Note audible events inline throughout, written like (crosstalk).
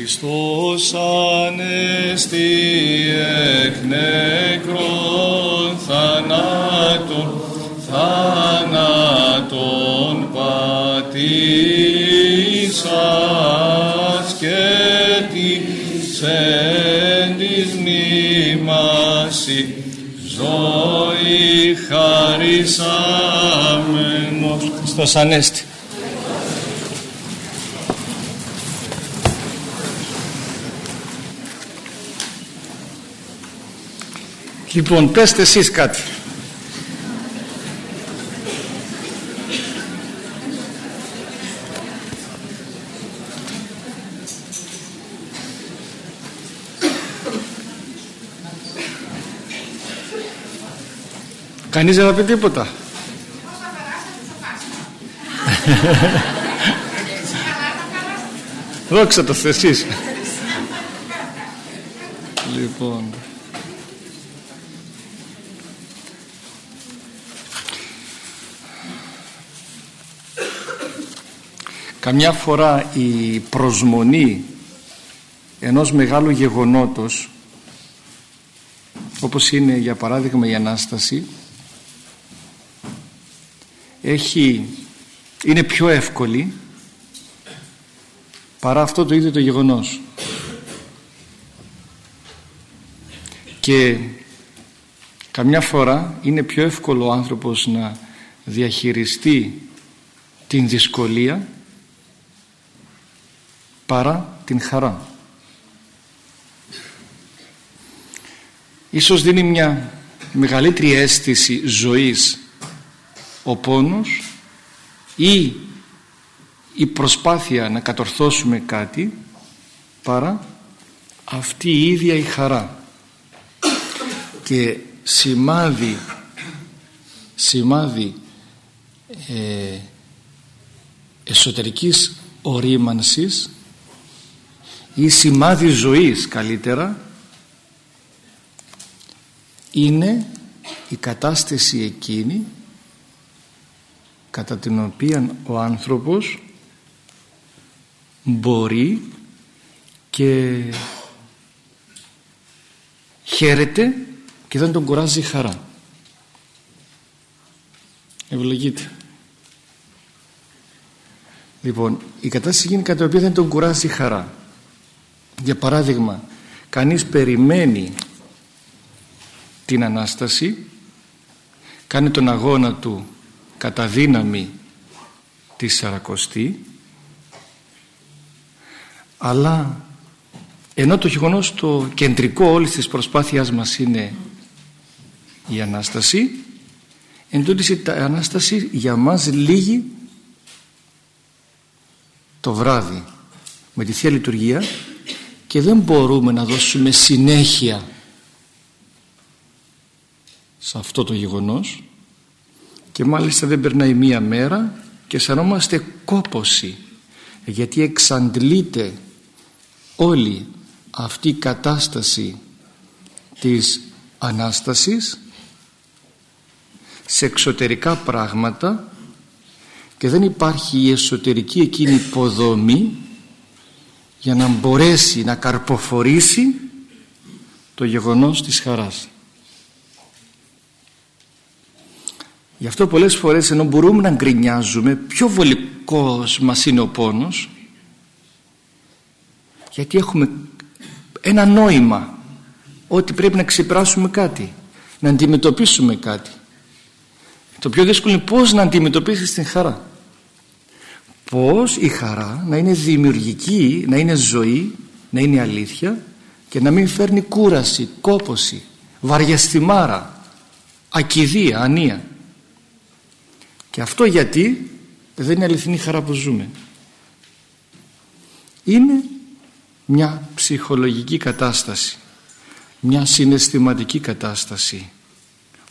Χριστός ανέστη εκ νεκρών θανάτων, θανάτων πατήσας και της εν της μνήμαση ζωή χαρισάμενος. Χριστός ανέστη. Λοιπόν, πέστε εσείς κάτι. Κανείς δεν θα πει τίποτα. (laughs) Δόξα τω εσείς. λοιπόν... Καμιά φορά η προσμονή ενός μεγάλου γεγονότος όπως είναι για παράδειγμα η Ανάσταση έχει, είναι πιο εύκολη παρά αυτό το ίδιο το γεγονός. Και καμιά φορά είναι πιο εύκολο ο άνθρωπος να διαχειριστεί την δυσκολία παρά την χαρά. Ίσως δίνει μια μεγαλύτερη αίσθηση ζωής ο πόνος ή η προσπάθεια να κατορθώσουμε κάτι παρά αυτή η ίδια η χαρά και σημάδι σημάδι ε, εσωτερικής ορίμανσης ή σημάδι ζωής καλύτερα είναι η κατάσταση εκείνη κατά την οποία ο άνθρωπος μπορεί και χαίρεται και δεν τον κουράζει η χαρά. Ευλογείτε. Λοιπόν, η κατάσταση γίνει κατά την οποία δεν τον κουράζει η χαρά. Για παράδειγμα, κανείς περιμένει την Ανάσταση, κάνει τον αγώνα του κατά δύναμη τη Σαρακοστή, αλλά ενώ το γεγονός το κεντρικό όλης της προσπάθειάς μας είναι η Ανάσταση, εν η Ανάσταση για μας λύγει το βράδυ με τη Θεία Λειτουργία και δεν μπορούμε να δώσουμε συνέχεια σε αυτό το γεγονός. Και μάλιστα δεν περνάει μία μέρα και αισθανόμαστε κόποση γιατί εξαντλείται όλη αυτή η κατάσταση της Ανάστασης σε εξωτερικά πράγματα και δεν υπάρχει η εσωτερική εκείνη υποδομή για να μπορέσει να καρποφορήσει το γεγονός της χαράς. Γι' αυτό πολλές φορές ενώ μπορούμε να γκρινιάζουμε πιο βολικός μας είναι ο πόνος γιατί έχουμε ένα νόημα ότι πρέπει να ξεπεράσουμε κάτι να αντιμετωπίσουμε κάτι το πιο δύσκολο είναι πώς να αντιμετωπίσεις την χαρά πώς η χαρά να είναι δημιουργική να είναι ζωή, να είναι αλήθεια και να μην φέρνει κούραση, κόποση βαριαστημάρα ακιδεία, ανία και αυτό γιατί δεν είναι αληθινή χαρά που ζούμε. Είναι μια ψυχολογική κατάσταση. Μια συναισθηματική κατάσταση.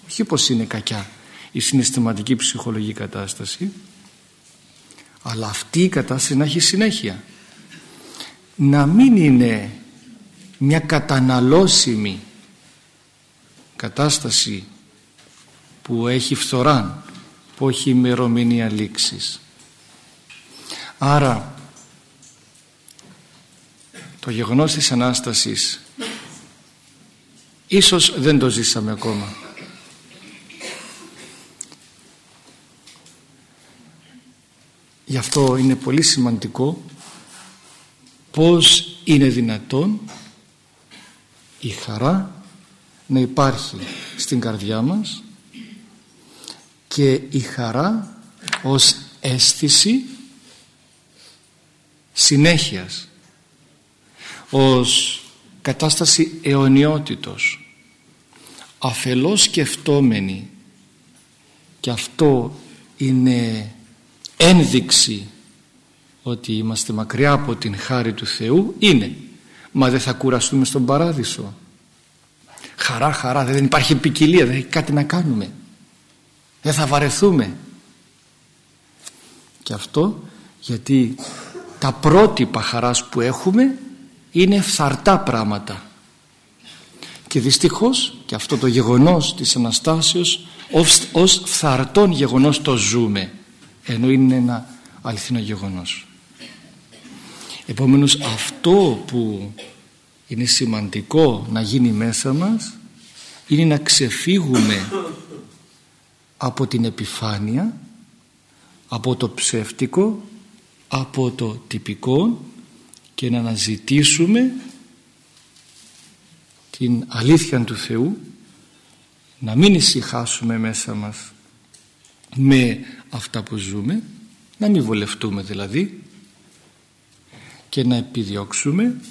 Όχι πως είναι κακιά η συναισθηματική ψυχολογική κατάσταση αλλά αυτή η κατάσταση να έχει συνέχεια. Να μην είναι μια καταναλώσιμη κατάσταση που έχει φθοράν που έχει ημερομηνία λήξης. Άρα το γεγονός της Ανάστασης ίσως δεν το ζήσαμε ακόμα γι' αυτό είναι πολύ σημαντικό πως είναι δυνατόν η χαρά να υπάρχει στην καρδιά μας και η χαρά ως αίσθηση συνέχειας ως κατάσταση αιωνιότητος αφελώς σκεφτόμενη. Και αυτό είναι ένδειξη ότι είμαστε μακριά από την χάρη του Θεού είναι μα δεν θα κουραστούμε στον παράδεισο χαρά χαρά δεν υπάρχει ποικιλία δεν έχει κάτι να κάνουμε. Δεν θα βαρεθούμε. Και αυτό γιατί τα πρότυπα χαράς που έχουμε είναι φθαρτά πράγματα. Και δυστυχώς και αυτό το γεγονός της Αναστάσεως ως, ως φθαρτόν γεγονός το ζούμε ενώ είναι ένα αληθινό γεγονός. Επομένως αυτό που είναι σημαντικό να γίνει μέσα μας είναι να ξεφύγουμε από την επιφάνεια από το ψεύτικο από το τυπικό και να αναζητήσουμε την αλήθεια του Θεού να μην ησυχάσουμε μέσα μας με αυτά που ζούμε να μην βολευτούμε δηλαδή και να επιδιώξουμε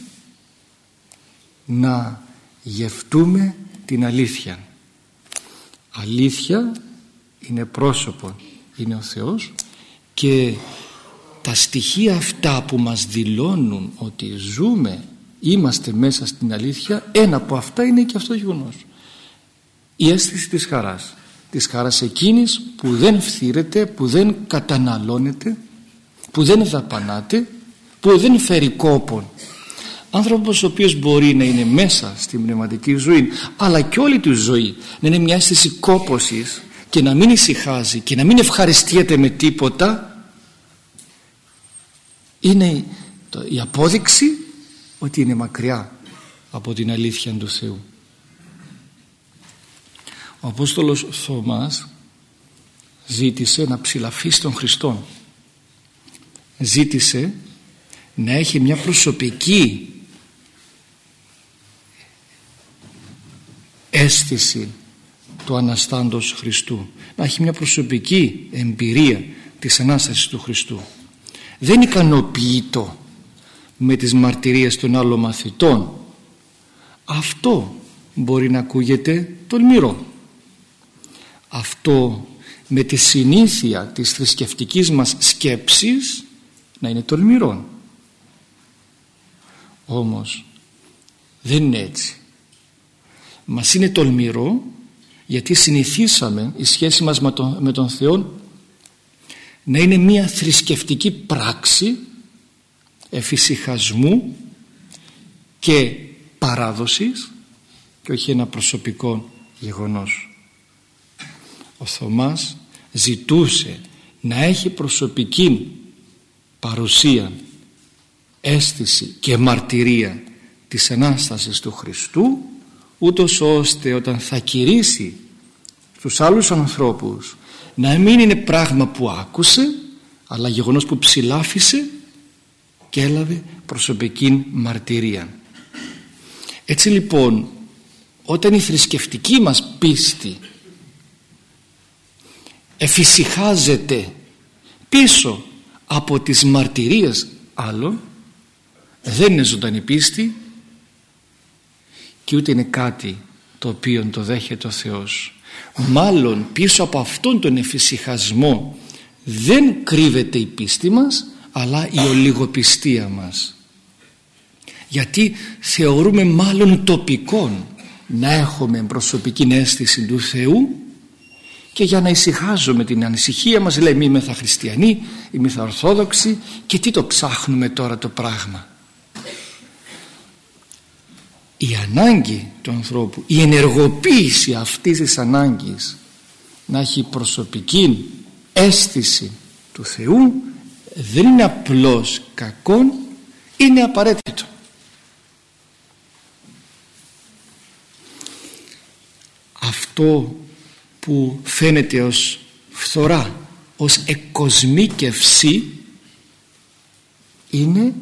να γευτούμε την αλήθεια. Αλήθεια είναι πρόσωπο είναι ο Θεός και τα στοιχεία αυτά που μας δηλώνουν ότι ζούμε είμαστε μέσα στην αλήθεια ένα από αυτά είναι και αυτό το γεγονός. Η αίσθηση της χαράς της χαράς εκείνης που δεν φθήρεται που δεν καταναλώνεται που δεν δαπανάται που δεν φέρει κόπον. Άνθρωπος ο οποίος μπορεί να είναι μέσα στην πνευματική ζωή αλλά και όλη του ζωή να είναι μια αίσθηση κόπωσης και να μην ησυχάζει και να μην ευχαριστιέται με τίποτα είναι η απόδειξη ότι είναι μακριά από την αλήθεια του Θεού ο Απόστολος Θωμάς ζήτησε να ψηλαφίσει τον Χριστό ζήτησε να έχει μια προσωπική αίσθηση του Αναστάντος Χριστού. Να έχει μια προσωπική εμπειρία της Ανάστασης του Χριστού. Δεν ικανοποιείτο με τις μαρτυρίες των άλλων μαθητών. Αυτό μπορεί να ακούγεται τολμηρό αυτό με τη συνήθεια της θρησκευτικής μας σκέψης να είναι τολμηρό όμως δεν είναι έτσι μας είναι τολμηρό γιατί συνηθίσαμε η σχέση μας με τον, με τον Θεό να είναι μια θρησκευτική πράξη εφησυχασμού και παράδοσης και όχι ένα προσωπικό γεγονός. Ο Θωμάς ζητούσε να έχει προσωπική παρουσία, αίσθηση και μαρτυρία της Ανάστασης του Χριστού ούτως ώστε όταν θα κηρύσει στους άλλους ανθρώπους να μην είναι πράγμα που άκουσε αλλά γεγονός που ψηλάφισε και έλαβε προσωπική μαρτυρία. Έτσι λοιπόν όταν η θρησκευτική μας πίστη εφησυχάζεται πίσω από τις μαρτυρίες άλλων δεν είναι ζωντανή πίστη και ούτε είναι κάτι το οποίο το δέχεται ο Θεός. Μάλλον πίσω από αυτόν τον εφησυχασμό δεν κρύβεται η πίστη μας αλλά η ολιγοπιστία μας. Γιατί θεωρούμε μάλλον τοπικών να έχουμε προσωπική αίσθηση του Θεού και για να ησυχάζουμε την ανησυχία μας λέμε είμαι θα ή είμαι θα ορθόδοξοι και τι το ψάχνουμε τώρα το πράγμα; Η ανάγκη του ανθρώπου η ενεργοποίηση αυτής της ανάγκης να έχει προσωπική αίσθηση του Θεού δεν είναι απλώς κακόν είναι απαραίτητο. Αυτό που φαίνεται ως φθορά ως εκοσμίκευση είναι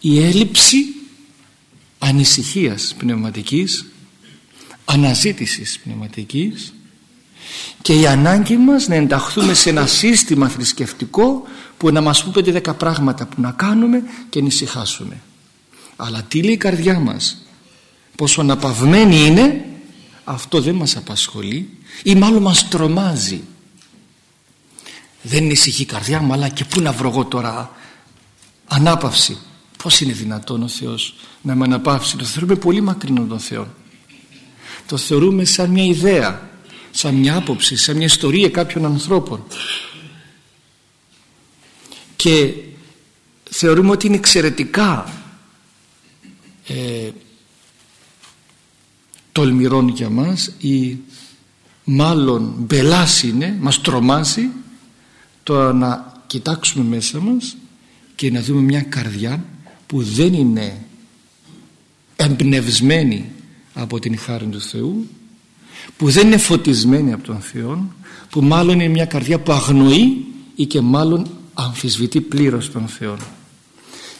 η έλλειψη ανησυχίας πνευματικής αναζήτησης πνευματικής και η ανάγκη μας να ενταχθούμε σε ένα σύστημα θρησκευτικό που να μας πει 5-10 πράγματα που να κάνουμε και να ησυχάσουμε. Αλλά τι λέει η καρδιά μας; Πόσο αναπαυμένη είναι αυτό δεν μας απασχολεί ή μάλλον μας τρομάζει. Δεν είναι ησυχή η καρδιά μου αλλά και πού να βρω εγώ τώρα ανάπαυση. Πως είναι δυνατόν ο Θεός να με αναπαύσει; Το θεωρούμε πολύ μακρινό τον Θεό. Το θεωρούμε σαν μια ιδέα σαν μια άποψη σαν μια ιστορία κάποιων ανθρώπων. Και θεωρούμε ότι είναι εξαιρετικά ε, τολμηρών για μας ή μάλλον μπελάς είναι, μας τρομάζει το να κοιτάξουμε μέσα μας και να δούμε μια καρδιά που δεν είναι εμπνευσμένη από την χάρη του Θεού που δεν είναι φωτισμένη από τον Θεό που μάλλον είναι μια καρδιά που αγνοεί ή και μάλλον αμφισβητεί πλήρως τον Θεό.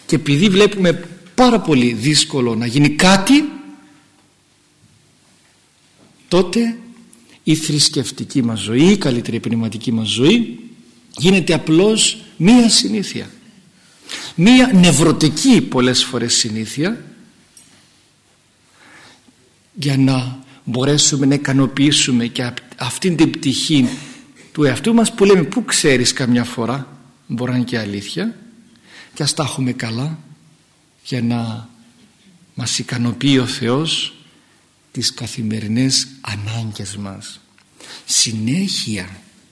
Και επειδή βλέπουμε πάρα πολύ δύσκολο να γίνει κάτι τότε η θρησκευτική μας ζωή η καλύτερη πνευματική μας ζωή γίνεται απλώς μία συνήθεια. Μία νευρωτική πολλές φορές συνήθεια για να μπορέσουμε να ικανοποιήσουμε και αυτήν την πτυχή του εαυτού μας που λέμε πού ξέρεις καμιά φορά μπορεί να είναι και αλήθεια και ας τα έχουμε καλά για να μας ικανοποιεί ο Θεός τις καθημερινές ανάγκες μας. Συνέχεια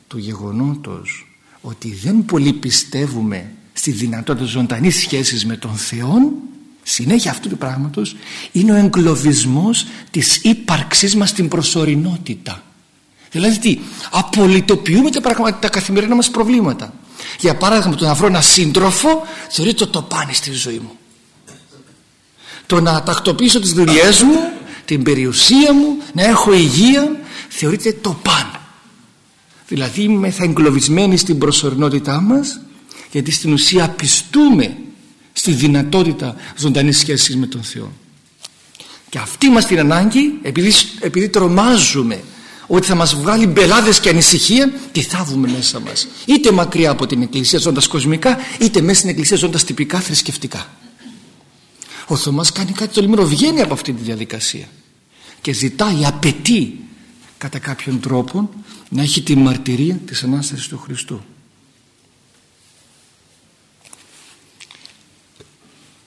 του γεγονότος ότι δεν πολύ πιστεύουμε στη δυνατότητα ζωντανής σχέσης με τον Θεό συνέχεια αυτού του πράγματος είναι ο εγκλωβισμός της ύπαρξής μας στην προσωρινότητα. Δηλαδή τι απολυτοποιούμε τα, πράγματα, τα καθημερινά μας προβλήματα. Για παράδειγμα το να βρω ένα σύντροφο θεωρείται το πάνε στη ζωή μου. Το να τακτοποιήσω τις δουλειές μου την περιουσία μου να έχω υγεία θεωρείται το παν. Δηλαδή είμαι θα εγκλωβισμένοι στην προσωρινότητά μας γιατί στην ουσία πιστούμε στη δυνατότητα ζωντανής σχέσης με τον Θεό. Και αυτή μας την ανάγκη επειδή, επειδή τρομάζουμε ότι θα μας βγάλει μπελάδες και ανησυχία τι θάβουμε μέσα μας. Είτε μακριά από την εκκλησία ζώντας κοσμικά είτε μέσα στην εκκλησία ζώντας τυπικά θρησκευτικά ο Θωμάς κάνει κάτι το λιμμένο βγαίνει από αυτή τη διαδικασία και ζητάει, απαιτεί κατά κάποιον τρόπο να έχει τη μαρτυρία της Ανάστασης του Χριστού.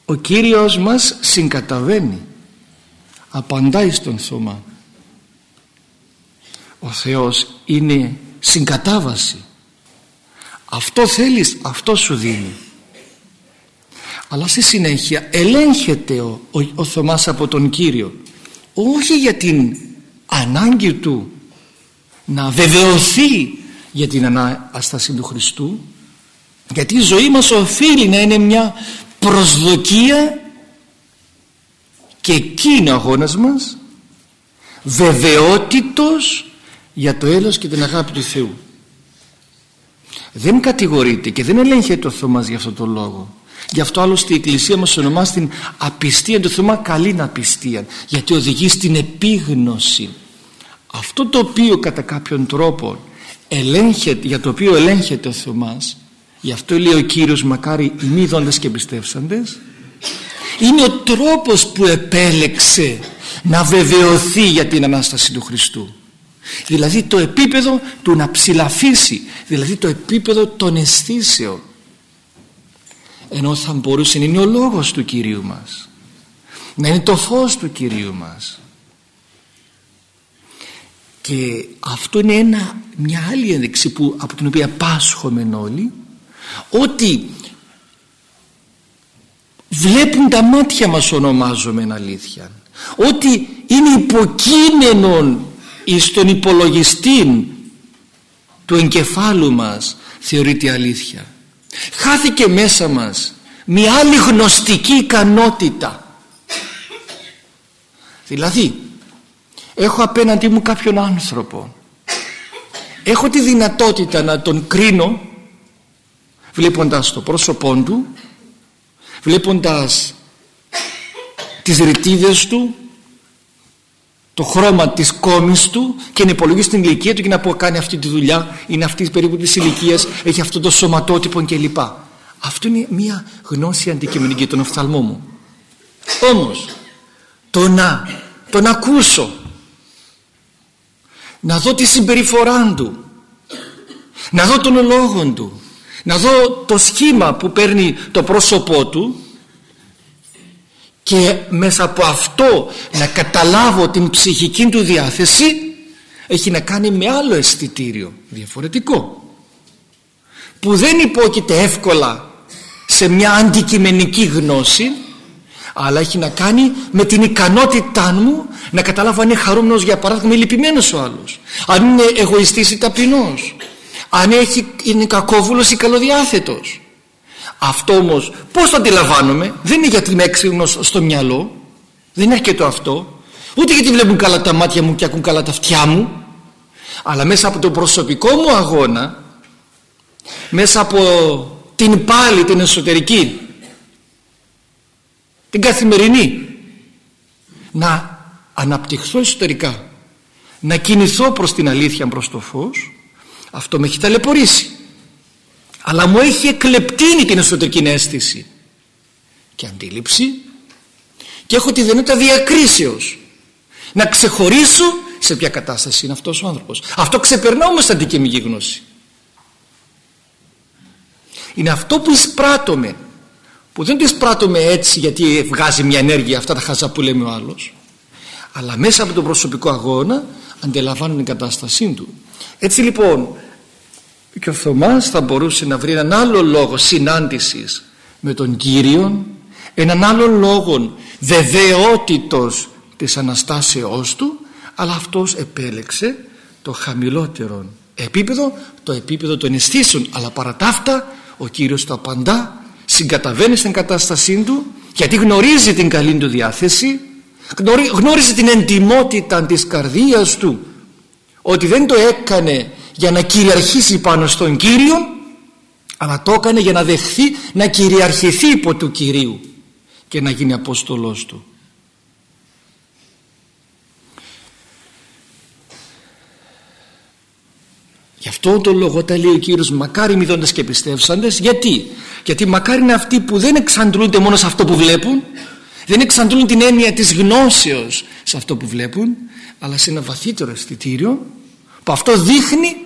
Ο Κύριος μας συγκαταβαίνει απαντάει στον Θωμά. Ο Θεός είναι συγκατάβαση. Αυτό θέλεις αυτό σου δίνει αλλά στη συνέχεια ελέγχεται ο, ο, ο Θωμάς από τον Κύριο. Όχι για την ανάγκη του να βεβαιωθεί για την Ανάσταση του Χριστού γιατί η ζωή μας οφείλει να είναι μια προσδοκία και εκεί είναι ο αγώνας μας βεβαιότητος για το έλος και την αγάπη του Θεού. Δεν κατηγορείται και δεν ελέγχεται ο Θωμάς για αυτό το λόγο γι' αυτό άλλωστε η Εκκλησία μας ονομάζει την απιστία του Θωμά καλή απιστία γιατί οδηγεί στην επίγνωση. Αυτό το οποίο κατά κάποιον τρόπο ελέγχεται, για το οποίο ελέγχεται ο Θωμάς γι' αυτό λέει ο Κύριος μακάρι οι μη δόντες και πιστεύσαντες είναι ο τρόπος που επέλεξε να βεβαιωθεί για την Ανάσταση του Χριστού. Δηλαδή το επίπεδο του να ψηλαφίσει δηλαδή το επίπεδο των αισθήσεων ενώ θα μπορούσε να είναι ο λόγος του Κυρίου μας να είναι το φως του Κυρίου μας. Και αυτό είναι ένα, μια άλλη ένδειξη που, από την οποία πάσχομαι όλοι ότι βλέπουν τα μάτια μας ονομάζομαι αλήθεια. Ότι είναι υποκείμενον εις τον υπολογιστή του εγκεφάλου μας θεωρείται αλήθεια χάθηκε μέσα μας μια άλλη γνωστική ικανότητα. Δηλαδή έχω απέναντί μου κάποιον άνθρωπο. Έχω τη δυνατότητα να τον κρίνω βλέποντας το πρόσωπό του βλέποντας τις ρητίδες του το χρώμα της κόμης του και να υπολογίσει την ηλικία του και να πω κάνει αυτή τη δουλειά είναι αυτή περίπου της ηλικίας, έχει αυτό το σωματότυπο κλπ. Αυτό είναι μια γνώση αντικειμενική των οφθαλμών μου. Όμως το να τον ακούσω να δω τη συμπεριφορά του να δω τον λόγο του να δω το σχήμα που παίρνει το πρόσωπό του και μέσα από αυτό να καταλάβω την ψυχική του διάθεση έχει να κάνει με άλλο αισθητήριο διαφορετικό που δεν υπόκειται εύκολα σε μια αντικειμενική γνώση αλλά έχει να κάνει με την ικανότητά μου να καταλάβω αν είναι χαρούμενος για παράδειγμα ή λυπημένος ο άλλος αν είναι εγωιστής ή ταπεινός αν έχει, είναι κακόβουλος ή καλοδιάθετος αυτό όμως πώς το αντιλαμβάνομαι δεν είναι γιατί είμαι έξυπνος στο μυαλό δεν είναι αρκετό αυτό ούτε γιατί βλέπουν καλά τα μάτια μου και ακούν καλά τα αυτιά μου αλλά μέσα από τον προσωπικό μου αγώνα μέσα από την πάλι την εσωτερική την καθημερινή να αναπτυχθώ εσωτερικά να κινηθώ προς την αλήθεια προς το φως αυτό με έχει ταλαιπωρήσει αλλά μου έχει εκλεπτύνει την εσωτερική αίσθηση. Και αντίληψη. Και έχω τη δυνατότητα διακρίσεως. Να ξεχωρίσω σε ποια κατάσταση είναι αυτός ο άνθρωπος. Αυτό ξεπερνά όμως την αντικειμική γνώση. Είναι αυτό που εισπράττουμε που δεν το εισπράττουμε έτσι γιατί βγάζει μια ενέργεια αυτά τα χαζά που λέμε ο άλλος. Αλλά μέσα από τον προσωπικό αγώνα αντιλαμβάνουν την κατάστασή του. Έτσι λοιπόν και ο Θωμάς θα μπορούσε να βρει έναν άλλο λόγο συνάντησης με τον Κύριο έναν άλλο λόγο βεβαιότητος της Αναστάσεώς του αλλά αυτός επέλεξε το χαμηλότερο επίπεδο το επίπεδο των αισθήσεων. Αλλά παρά τα αυτά ο Κύριος το απαντά συγκαταβαίνει στην κατάστασή του γιατί γνωρίζει την καλή του διάθεση γνώριζε την εντιμότητα της καρδίας του ότι δεν το έκανε για να κυριαρχήσει πάνω στον Κύριο αλλά το έκανε για να δεχθεί να κυριαρχηθεί υπό του Κυρίου και να γίνει Απόστολός του. Γι' αυτό το λόγο τα λέει ο Κύριος μακάρι μη και πιστεύσαντες γιατί; Γιατί μακάρι είναι αυτοί που δεν εξαντλούνται μόνο σε αυτό που βλέπουν δεν εξαντλούν την έννοια της γνώσεως σε αυτό που βλέπουν αλλά σε ένα βαθύτερο αισθητήριο που αυτό δείχνει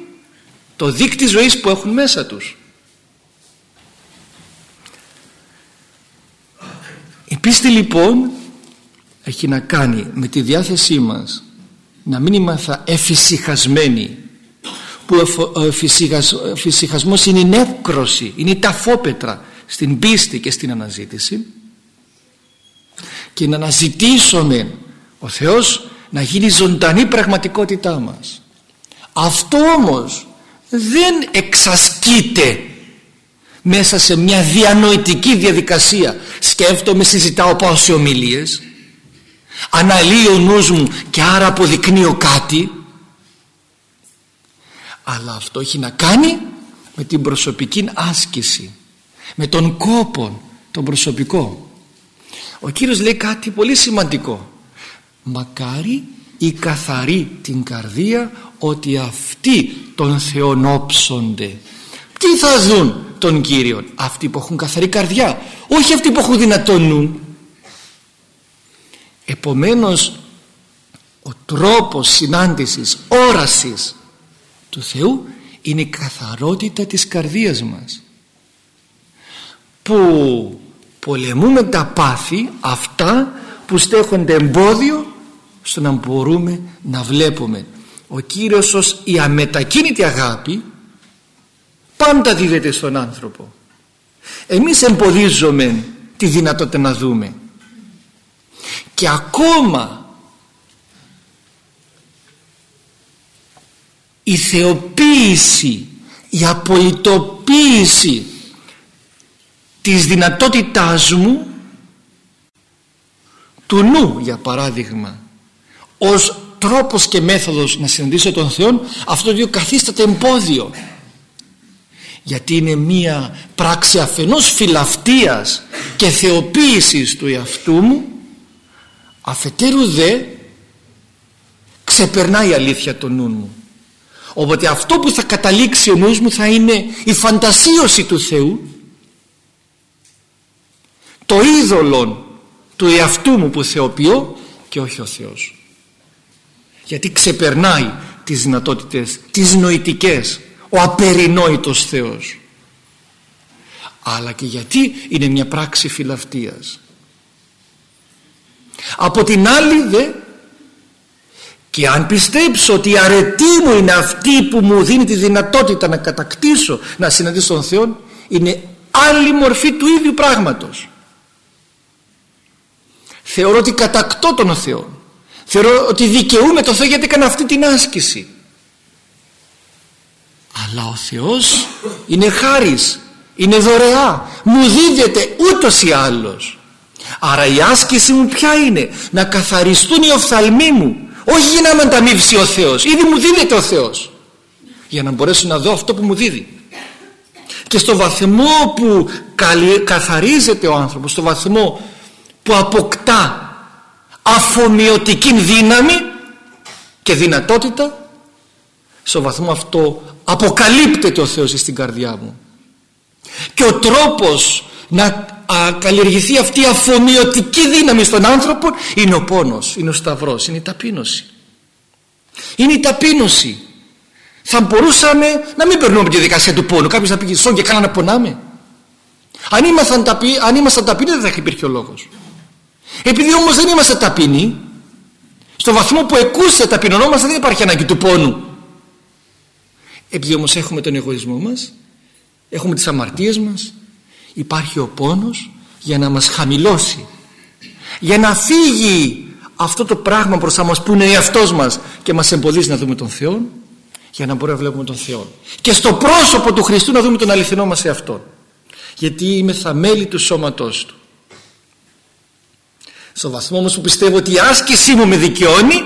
το δίκτυ ζωής που έχουν μέσα τους. Η πίστη λοιπόν έχει να κάνει με τη διάθεσή μας να μην είμαστε εφησυχασμένοι που ο φυσικασμός είναι η νέκρωση είναι η ταφόπετρα στην πίστη και στην αναζήτηση. Και να αναζητήσουμε ο Θεός να γίνει ζωντανή πραγματικότητά μας. Αυτό όμως δεν εξασκείται μέσα σε μια διανοητική διαδικασία. Σκέφτομαι, συζητάω, πάω σε ομιλίες. Αναλύει ο νους μου και άρα αποδεικνύω κάτι. Αλλά αυτό έχει να κάνει με την προσωπική άσκηση με τον κόπο τον προσωπικό. Ο Κύριος λέει κάτι πολύ σημαντικό. Μακάρι η καθαρή την καρδία ότι αυτοί τον Θεόν όψονται. Τι θα δουν τον Κύριο αυτοί που έχουν καθαρή καρδιά όχι αυτοί που έχουν δυνατόν επομένως ο τρόπος συνάντησης όρασης του Θεού είναι η καθαρότητα της καρδίας μας που πολεμούμε τα πάθη αυτά που στέχονται εμπόδιο στο να μπορούμε να βλέπουμε. Ο Κύριος ως η αμετακίνητη αγάπη πάντα δίδεται στον άνθρωπο. Εμείς εμποδίζουμε τη δυνατότητα να δούμε. Και ακόμα η θεοποίηση η απολυτοποίηση της δυνατότητάς μου του νου για παράδειγμα ως τρόπος και μέθοδος να συναντήσω τον Θεό αυτό το οποίο καθίσταται εμπόδιο. Γιατί είναι μία πράξη αφενός φιλαυτίας και θεοποίησης του εαυτού μου αφετέρου δε ξεπερνάει η αλήθεια το νου μου. Οπότε αυτό που θα καταλήξει ο νους μου θα είναι η φαντασίωση του Θεού το είδωλο του εαυτού μου που θεοποιώ και όχι ο Θεός γιατί ξεπερνάει τις δυνατότητες τις νοητικές ο απερινόητος Θεός. Αλλά και γιατί είναι μια πράξη φιλαυτίας από την άλλη δε και αν πιστέψω ότι η αρετή μου είναι αυτή που μου δίνει τη δυνατότητα να κατακτήσω να συναντήσω τον Θεό είναι άλλη μορφή του ίδιου πράγματος. Θεωρώ ότι κατακτώ τον Θεό θεωρώ ότι δικαιούμαι τον Θεό γιατί έκανα αυτή την άσκηση. Αλλά ο Θεός είναι χάρις είναι δωρεά μου δίδεται ούτως ή άλλως. Άρα η άσκηση μου ποια είναι να καθαριστούν οι οφθαλμοί μου όχι για να με ανταμείψει ο Θεός ήδη μου δίδεται ο Θεός για να μπορέσω να δω αυτό που μου δίδει. Και στο βαθμό που καθαρίζεται ο άνθρωπος στο βαθμό που αποκτά αφομοιωτική δύναμη και δυνατότητα. Στο βαθμό αυτό αποκαλύπτεται ο Θεός στην καρδιά μου. Και ο τρόπος να καλλιεργηθεί αυτή η αφομοιωτική δύναμη στον άνθρωπο είναι ο πόνος, είναι ο σταυρός, είναι η ταπείνωση. Είναι η ταπείνωση. Θα μπορούσαμε να μην περνούμε τη δικασία του πόνου. Κάποιος να πει στον και καλά να πονάμε αν ήμασταν, ταπεί, αν ήμασταν ταπεινοί δεν θα υπήρχε ο λόγος επειδή όμως δεν είμαστε ταπεινοί στο βαθμό που εκούσε ταπεινωνόμαστε δεν υπάρχει ανάγκη του πόνου. Επειδή όμως έχουμε τον εγωισμό μας έχουμε τις αμαρτίες μας υπάρχει ο πόνος για να μας χαμηλώσει. Για να φύγει αυτό το πράγμα μπροστά μας που είναι εαυτός μας και μας εμποδίζει να δούμε τον Θεό για να μπορούμε να βλέπουμε τον Θεό. Και στο πρόσωπο του Χριστού να δούμε τον αληθινό μας εαυτό γιατί είμαι θα μέλη του σώματός του στο βαθμό όμως που πιστεύω ότι η άσκησή μου με δικαιώνει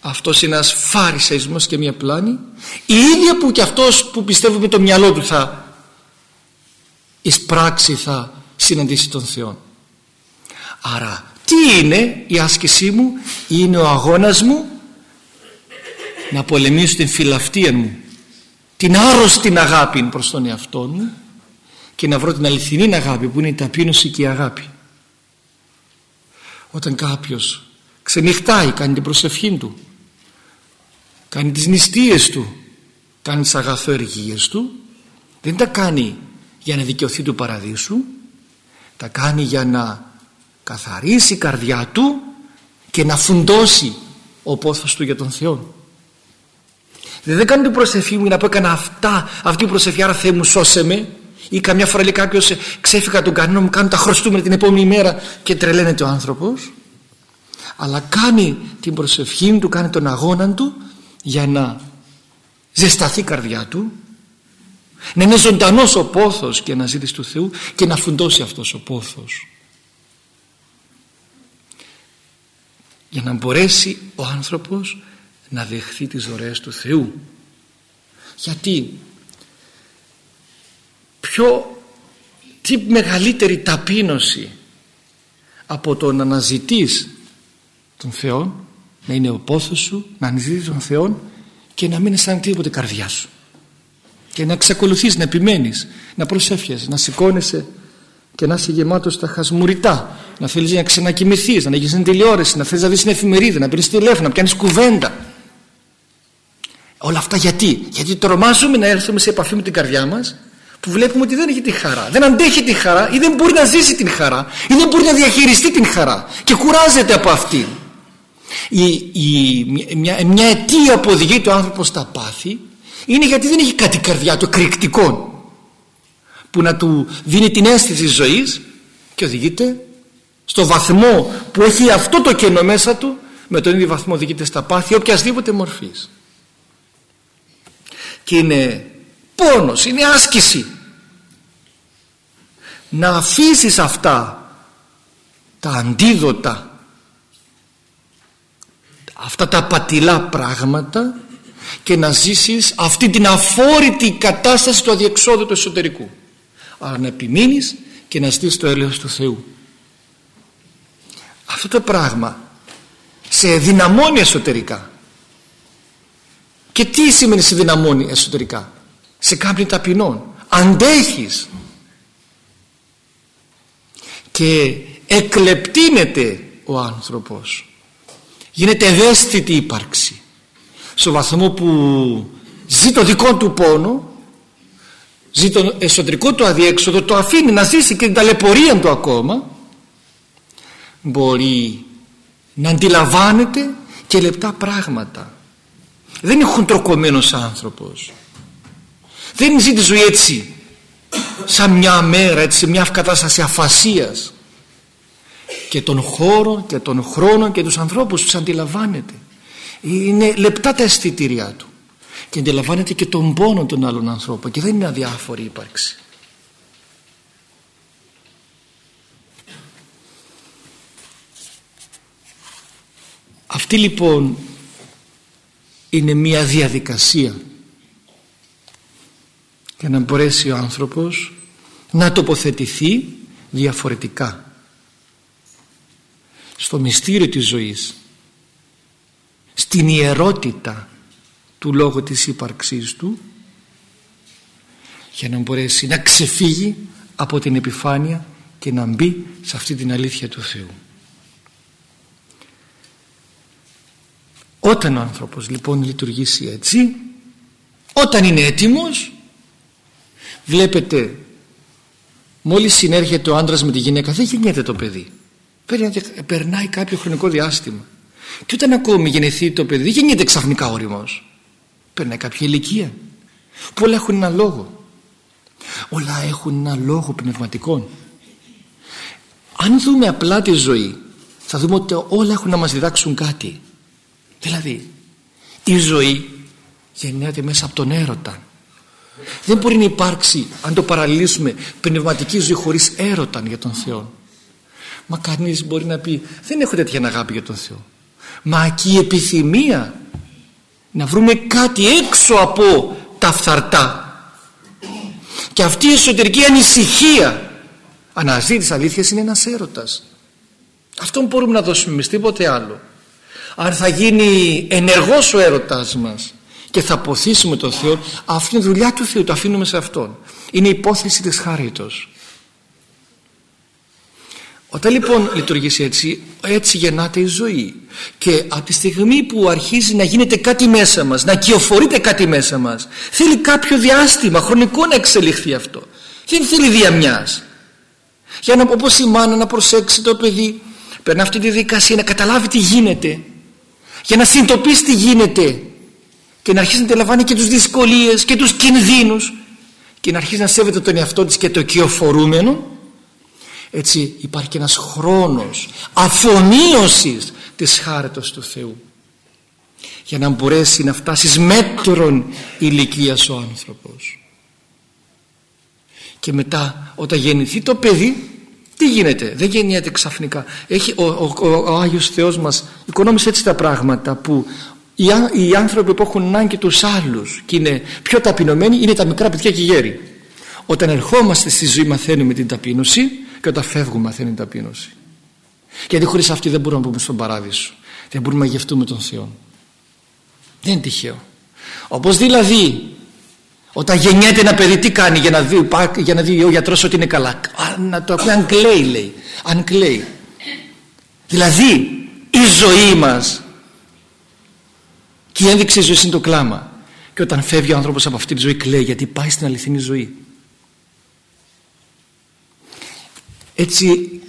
αυτός είναι ένας φάρισαϊσμός και μια πλάνη η ίδια που και αυτός που πιστεύω με το μυαλό του θα εις πράξη θα συναντήσει τον Θεό άρα τι είναι η άσκησή μου; Είναι ο αγώνας μου να πολεμήσω την φιλαυτία μου την άρρωστη αγάπη προς τον εαυτό μου και να βρω την αληθινή αγάπη που είναι η ταπείνωση και η αγάπη όταν κάποιος ξενυχτάει κάνει την προσευχή του κάνει τις νηστείες του κάνει τις αγαθοεργίες του δεν τα κάνει για να δικαιωθεί του παραδείσου τα κάνει για να καθαρίσει η καρδιά του και να φουντώσει ο πόθος του για τον Θεό δεν κάνω την προσευχή μου για να πω έκανα αυτά αυτή η προσευχή άρα Θεέ μου σώσε με ή καμιά φορά λέει κάποιος ξέφυγα τον κανόνα μου κάνω τα χρωστούμε την επόμενη μέρα και τρελαίνεται ο άνθρωπος. Αλλά κάνει την προσευχή του κάνει τον αγώνα του για να ζεσταθεί η καρδιά του να είναι ζωντανός ο πόθος και αναζήτηση του Θεού και να φουντώσει αυτός ο πόθος. Για να μπορέσει ο άνθρωπος να δεχθεί τις δωρεές του Θεού. Γιατί πιο τι μεγαλύτερη ταπείνωση από το να αναζητείς τον Θεό να είναι ο πόθος σου να αναζητείς τον Θεό και να μην αισθάνει τίποτε καρδιά σου. Και να εξακολουθείς να επιμένεις να προσεύχεσαι, να σηκώνεσαι και να είσαι γεμάτος στα χασμουριτά. Να θέλεις να ξανακοιμηθείς, να ανοίγεις την τηλεόραση να θέλεις να δεις την εφημερίδα, να πήρεις τηλέφωνο να πιάνεις κουβέντα. Όλα αυτά γιατί, γιατί τρομάζουμε να έρθουμε σε επαφή με την καρδιά μας που βλέπουμε ότι δεν έχει τη χαρά. Δεν αντέχει τη χαρά ή δεν μπορεί να ζήσει την χαρά ή δεν μπορεί να διαχειριστεί την χαρά και κουράζεται από αυτή η, η, μια, μια αιτία που οδηγεί το άνθρωπο στα πάθη είναι γιατί δεν έχει κάτι καρδιά του εκρηκτικό που να του δίνει την αίσθηση ζωής και οδηγείται στο βαθμό που έχει αυτό το κενό μέσα του με τον ίδιο βαθμό οδηγείται στα πάθη οποιασδήποτε μορφής. Και είναι πόνος, είναι άσκηση. Να αφήσεις αυτά τα αντίδοτα αυτά τα πατηλά πράγματα και να ζήσεις αυτή την αφόρητη κατάσταση του αδιεξόδου του εσωτερικού. Αλλά να επιμείνεις και να στείλεις το έλεος του Θεού. Αυτό το πράγμα σε δυναμώνει εσωτερικά. Και τι σημαίνει σε δυναμώνει εσωτερικά; Σε κάνει ταπεινών. Αντέχεις. Και εκλεπτύνεται ο άνθρωπος. Γίνεται ευαίσθητη ύπαρξη. Στο βαθμό που ζει το δικό του πόνο ζει το εσωτερικό του αδιέξοδο το αφήνει να ζήσει και την ταλαιπωρία του ακόμα μπορεί να αντιλαμβάνεται και λεπτά πράγματα. Δεν είναι χοντροκομμένος άνθρωπος δεν ζει της ζωή έτσι. Σαν μια μέρα έτσι μια κατάσταση αφασίας. Και τον χώρο και τον χρόνο και τους ανθρώπους τους αντιλαμβάνεται. Είναι λεπτά τα αισθητήριά του. Και αντιλαμβάνεται και τον πόνο των άλλων ανθρώπων. Και δεν είναι αδιάφορη ύπαρξη. Αυτή λοιπόν είναι μια διαδικασία για να μπορέσει ο άνθρωπος να τοποθετηθεί διαφορετικά στο μυστήριο της ζωής στην ιερότητα του λόγου της ύπαρξής του για να μπορέσει να ξεφύγει από την επιφάνεια και να μπει σε αυτή την αλήθεια του Θεού. Όταν ο άνθρωπος λοιπόν λειτουργήσει έτσι, όταν είναι έτοιμος, βλέπετε μόλις συνέρχεται ο άντρας με τη γυναίκα δεν γεννιέται το παιδί. Περνάει κάποιο χρονικό διάστημα. Και όταν ακόμη γεννηθεί το παιδί δεν γεννιέται ξαφνικά όριμος. Περνάει κάποια ηλικία. Πολλά έχουν ένα λόγο. Όλα έχουν ένα λόγο πνευματικό. Αν δούμε απλά τη ζωή θα δούμε ότι όλα έχουν να μας διδάξουν κάτι. Δηλαδή η ζωή γεννιέται μέσα από τον έρωτα. Δεν μπορεί να υπάρξει αν το παραλύσουμε πνευματική ζωή χωρίς έρωτα για τον Θεό. Μα κανείς μπορεί να πει δεν έχω τέτοια αγάπη για τον Θεό. Μα και η επιθυμία να βρούμε κάτι έξω από τα φθαρτά και αυτή η εσωτερική ανησυχία αναζήτηση αλήθειας είναι ένας έρωτας αυτό μπορούμε να δώσουμε εμείς τίποτε άλλο αν θα γίνει ενεργός ο έρωτας μας και θα ποθήσουμε τον Θεό αυτή είναι δουλειά του Θεού το αφήνουμε σε Αυτόν είναι υπόθεση της χάριτος όταν λοιπόν λειτουργήσει έτσι, έτσι γεννάται η ζωή. Και από τη στιγμή που αρχίζει να γίνεται κάτι μέσα μας, να κυοφορείται κάτι μέσα μας, θέλει κάποιο διάστημα χρονικό να εξελιχθεί αυτό. Δεν θέλει διαμιάς. Για να, όπως η μάνα να προσέξει το παιδί, περνά αυτή τη δικασία να καταλάβει τι γίνεται. Για να συνειδητοποιήσει τι γίνεται. Και να αρχίσει να τελαβάνει και τους δυσκολίες και τους κινδύνους. Και να αρχίσει να σέβεται τον εαυτό της και το κυοφορούμενο έτσι υπάρχει και ένας χρόνος αφωνίωσης της χάρετος του Θεού. Για να μπορέσει να φτάσει μέτρων ηλικία ο άνθρωπος. Και μετά όταν γεννηθεί το παιδί τι γίνεται; Δεν γεννιέται ξαφνικά. Έχει, ο, ο, ο, ο Άγιος Θεός μας οικονόμησε έτσι τα πράγματα που οι, οι άνθρωποι που έχουν ανάγκη τους άλλους και είναι πιο ταπεινωμένοι είναι τα μικρά παιδιά και οι γέροι. Όταν ερχόμαστε στη ζωή μαθαίνουμε την ταπείνωση και όταν φεύγουμε μαθαίνει την ταπείνωση. Γιατί χωρίς αυτή δεν μπορούμε να μπούμε στον παράδεισο. Δεν μπορούμε να γευτούμε τον Θεό. Δεν είναι τυχαίο. Όπως δηλαδή όταν γεννιέται ένα παιδί τι κάνει για να δει, για να δει ο γιατρός ότι είναι καλά. Να το ακούει. Αν κλαίει λέει. Αν κλαίει. Δηλαδή η ζωή μας και η ένδειξη της ζωής είναι το κλάμα. Και όταν φεύγει ο άνθρωπος από αυτή τη ζωή κλαίει γιατί πάει στην αληθινή ζωή. Έτσι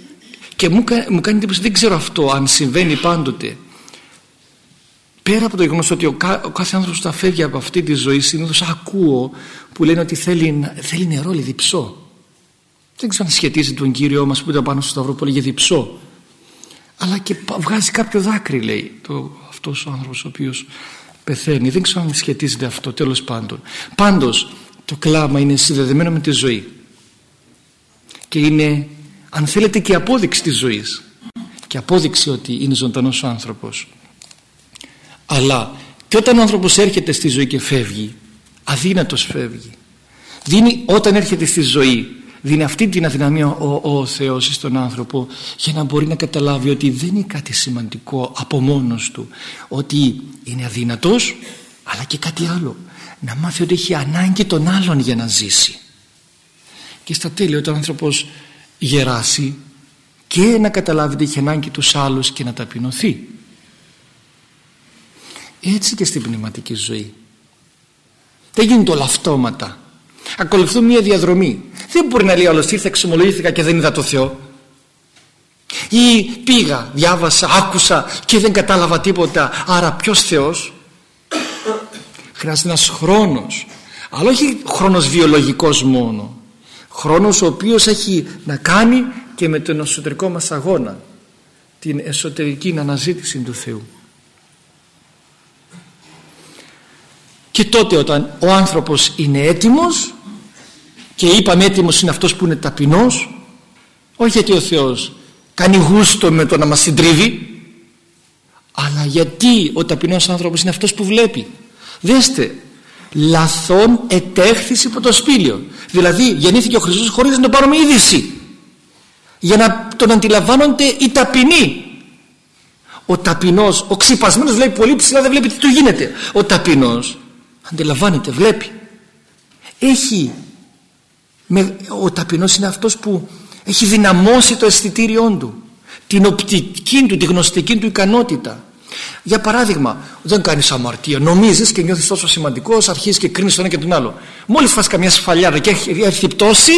και μου, μου κάνει εντύπωση δεν ξέρω αυτό αν συμβαίνει πάντοτε. Πέρα από το γεγονός ότι ο, ο κάθε άνθρωπος θα φεύγει από αυτή τη ζωή συνήθως ακούω που λένε ότι θέλει, θέλει νερό λέει διψώ. Δεν ξέρω αν σχετίζει τον Κύριό μας που ήταν πάνω στο Σταυρό που λέγε διψώ. Αλλά και βγάζει κάποιο δάκρυ λέει το, αυτός ο άνθρωπος ο οποίος πεθαίνει. Δεν ξέρω αν σχετίζεται αυτό τέλος πάντων. Πάντως το κλάμα είναι συνδεδεμένο με τη ζωή. Και είναι αν θέλετε και απόδειξη της ζωής. Και απόδειξη ότι είναι ζωντανός ο άνθρωπος. Αλλά και όταν ο άνθρωπος έρχεται στη ζωή και φεύγει αδύνατος φεύγει. Δίνει όταν έρχεται στη ζωή δίνει αυτή την αδυναμία ο, ο Θεός στον άνθρωπο για να μπορεί να καταλάβει ότι δεν είναι κάτι σημαντικό από μόνος του ότι είναι αδύνατος αλλά και κάτι άλλο. Να μάθει ότι έχει ανάγκη των άλλων για να ζήσει. Και στα τέλη όταν ο άνθρωπος γεράσει και να καταλάβει ότι έχει ανάγκη τους άλλους και να ταπεινωθεί. Έτσι και στην πνευματική ζωή. Δεν γίνεται όλα αυτόματα. Ακολουθούν μια διαδρομή δεν μπορεί να λέει άλλος ήρθα εξομολογήθηκα και δεν είδα το Θεό ή πήγα διάβασα άκουσα και δεν κατάλαβα τίποτα. Άρα ποιος Θεός χρειάζεται ένας χρόνος. Αλλά όχι χρόνος βιολογικός μόνο. Χρόνος ο οποίος έχει να κάνει και με τον εσωτερικό μας αγώνα. Την εσωτερική αναζήτηση του Θεού. Και τότε όταν ο άνθρωπος είναι έτοιμος και είπαμε έτοιμος είναι αυτός που είναι ταπεινός όχι γιατί ο Θεός κάνει γούστο με το να μας συντρίβει αλλά γιατί ο ταπεινός άνθρωπος είναι αυτός που βλέπει. Δέστε λαθών ετέχθηση από το σπήλιο δηλαδή γεννήθηκε ο Χριστός χωρίς να τον πάρουμε είδηση για να τον αντιλαμβάνονται οι ταπεινοί. Ο ταπεινός, ο ξυπασμένος βλέπει πολύ ψηλά δεν βλέπει τι του γίνεται. Ο ταπεινός αντιλαμβάνεται, βλέπει. Έχει με, ο ταπεινός είναι αυτός που έχει δυναμώσει το αισθητήριό του την οπτική του, τη γνωστική του ικανότητα. Για παράδειγμα δεν κάνεις αμαρτία. Νομίζεις και νιώθεις τόσο σημαντικός αρχίζεις και κρίνεις τον ένα και τον άλλο. Μόλις φας καμιά σφαλιάδα και έχει έρθει πτώση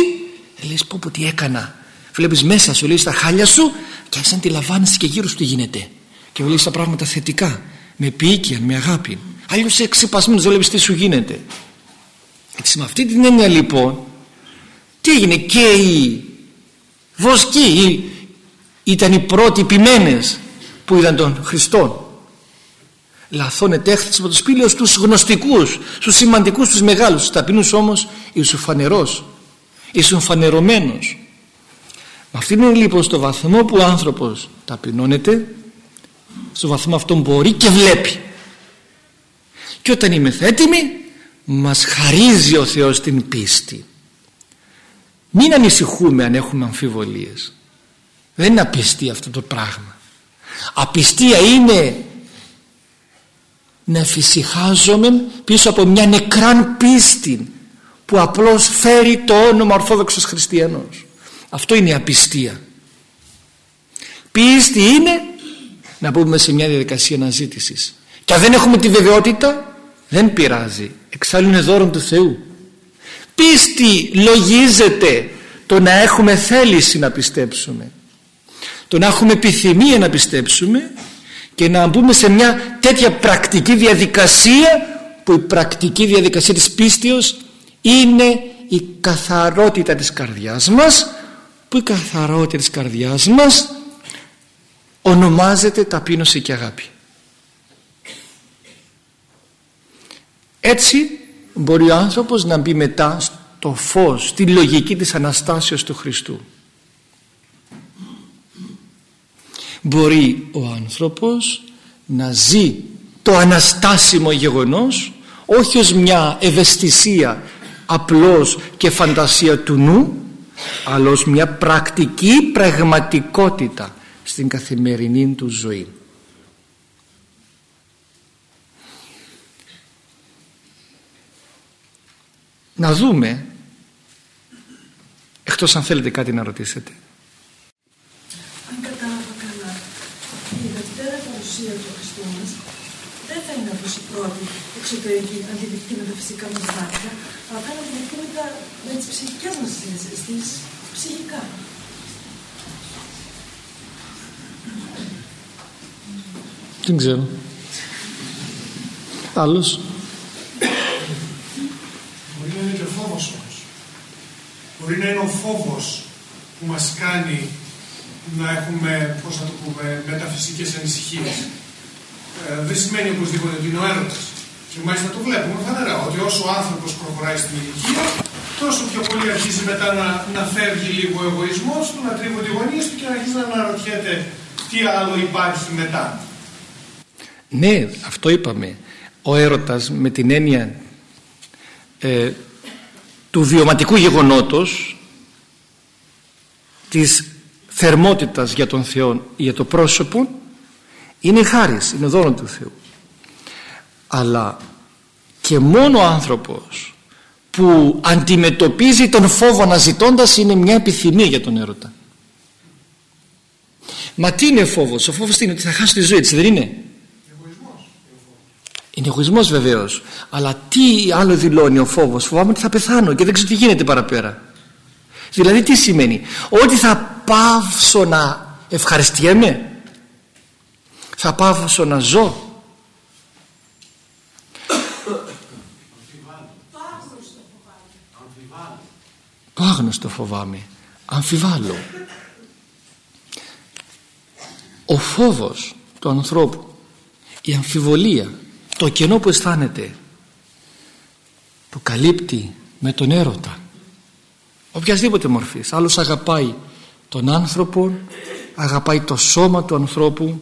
λες πω πω τι έκανα βλέπεις μέσα σου λέει στα χάλια σου και σαν αντιλαμβάνεσαι και γύρω σου τι γίνεται. Και βλέπεις τα πράγματα θετικά με ποιήκεια, με αγάπη. Αλλιώς είσαι ξεπασμένος δεν βλέπεις τι σου γίνεται. Έτσι με αυτή την έννοια λοιπόν τι έγινε και οι βοσκοί ήταν οι πρώτοι ποιμένες που είδαν τον Χριστό. Λαθόν ετέχθησε από το σπήλαιο στους γνωστικούς στους σημαντικούς, στους μεγάλους. Στους ταπεινούς όμως ήσουν φανερός ήσουν φανερωμένος. Με αυτήν είναι λοιπόν στο βαθμό που ο άνθρωπος ταπεινώνεται στο βαθμό αυτό μπορεί και βλέπει. Και όταν είμαι έτοιμοι μας χαρίζει ο Θεός την πίστη μην ανησυχούμε αν έχουμε αμφιβολίες. Δεν είναι απιστία αυτό το πράγμα. Απιστία είναι να φυσικάζομαι πίσω από μια νεκράν πίστη που απλώς φέρει το όνομα Ορθόδοξος Χριστιανός. Αυτό είναι η απιστία. Πίστη είναι να πούμε σε μια διαδικασία αναζήτησης. Και αν δεν έχουμε τη βεβαιότητα δεν πειράζει. Εξάλλου είναι δώρο του Θεού πίστη λογίζεται το να έχουμε θέληση να πιστέψουμε. Το να έχουμε επιθυμία να πιστέψουμε και να μπούμε σε μια τέτοια πρακτική διαδικασία που η πρακτική διαδικασία της πίστεως είναι η καθαρότητα της καρδιάς μας που η καθαρότητα της καρδιάς μας ονομάζεται ταπείνωση και αγάπη. Έτσι μπορεί ο άνθρωπος να μπει μετά στο φως, στη λογική της Αναστάσεως του Χριστού. Μπορεί ο άνθρωπος να ζει το αναστάσιμο γεγονός όχι ως μια ευαισθησία απλώς και φαντασία του νου αλλά ως μια πρακτική πραγματικότητα στην καθημερινή του ζωή να δούμε. Εκτός αν θέλετε κάτι να ρωτήσετε. Αν κατάλαβα καλά η δευτέρα παρουσία του Χριστού μας δεν θα είναι όπως η πρώτη εξωτερική αντιληπτή με τα φυσικά μας μάτια αλλά θα είναι αντιληπτή με, τα, με τις ψυχικές μας αισθήσεις ψυχικά. Δεν ξέρω. Άλλος; Μπορεί να είναι ο φόβος που μας κάνει να έχουμε, πώς θα το πούμε, μεταφυσικές ανησυχίες. Ε, δεν σημαίνει οπωσδήποτε ότι είναι ο έρωτας. Και μάλιστα το βλέπουμε φανερά, ότι όσο ο άνθρωπος προχωράει στην ηλικία, τόσο πιο πολύ αρχίζει μετά να, να φεύγει λίγο ο εγωισμός του, να τρίβουν οι γωνίες του και να αρχίζει να αναρωτιέται τι άλλο υπάρχει μετά. ναι αυτό είπαμε ο έρωτας με την έννοια ε, του βιωματικού γεγονότος της θερμότητας για τον Θεό για το πρόσωπο είναι χάρις, είναι δώρος του Θεού. Αλλά και μόνο ο άνθρωπος που αντιμετωπίζει τον φόβο αναζητώντας είναι μια επιθυμία για τον έρωτα. Μα τι είναι φόβος; Ο φόβος είναι ότι θα χάσει τη ζωή της δεν είναι; Είναι εγωισμός βεβαίως. Αλλά τι άλλο δηλώνει ο φόβος; Φοβάμαι ότι θα πεθάνω και δεν ξέρω τι γίνεται παραπέρα. Δηλαδή τι σημαίνει; Ότι θα πάυσω να ευχαριστιέμαι; Θα πάυσω να ζω; Το άγνωστο φοβάμαι. Αμφιβάλλω. Ο φόβος του ανθρώπου η αμφιβολία το κενό που αισθάνεται το καλύπτει με τον έρωτα οποιασδήποτε μορφής. Άλλος αγαπάει τον άνθρωπο αγαπάει το σώμα του ανθρώπου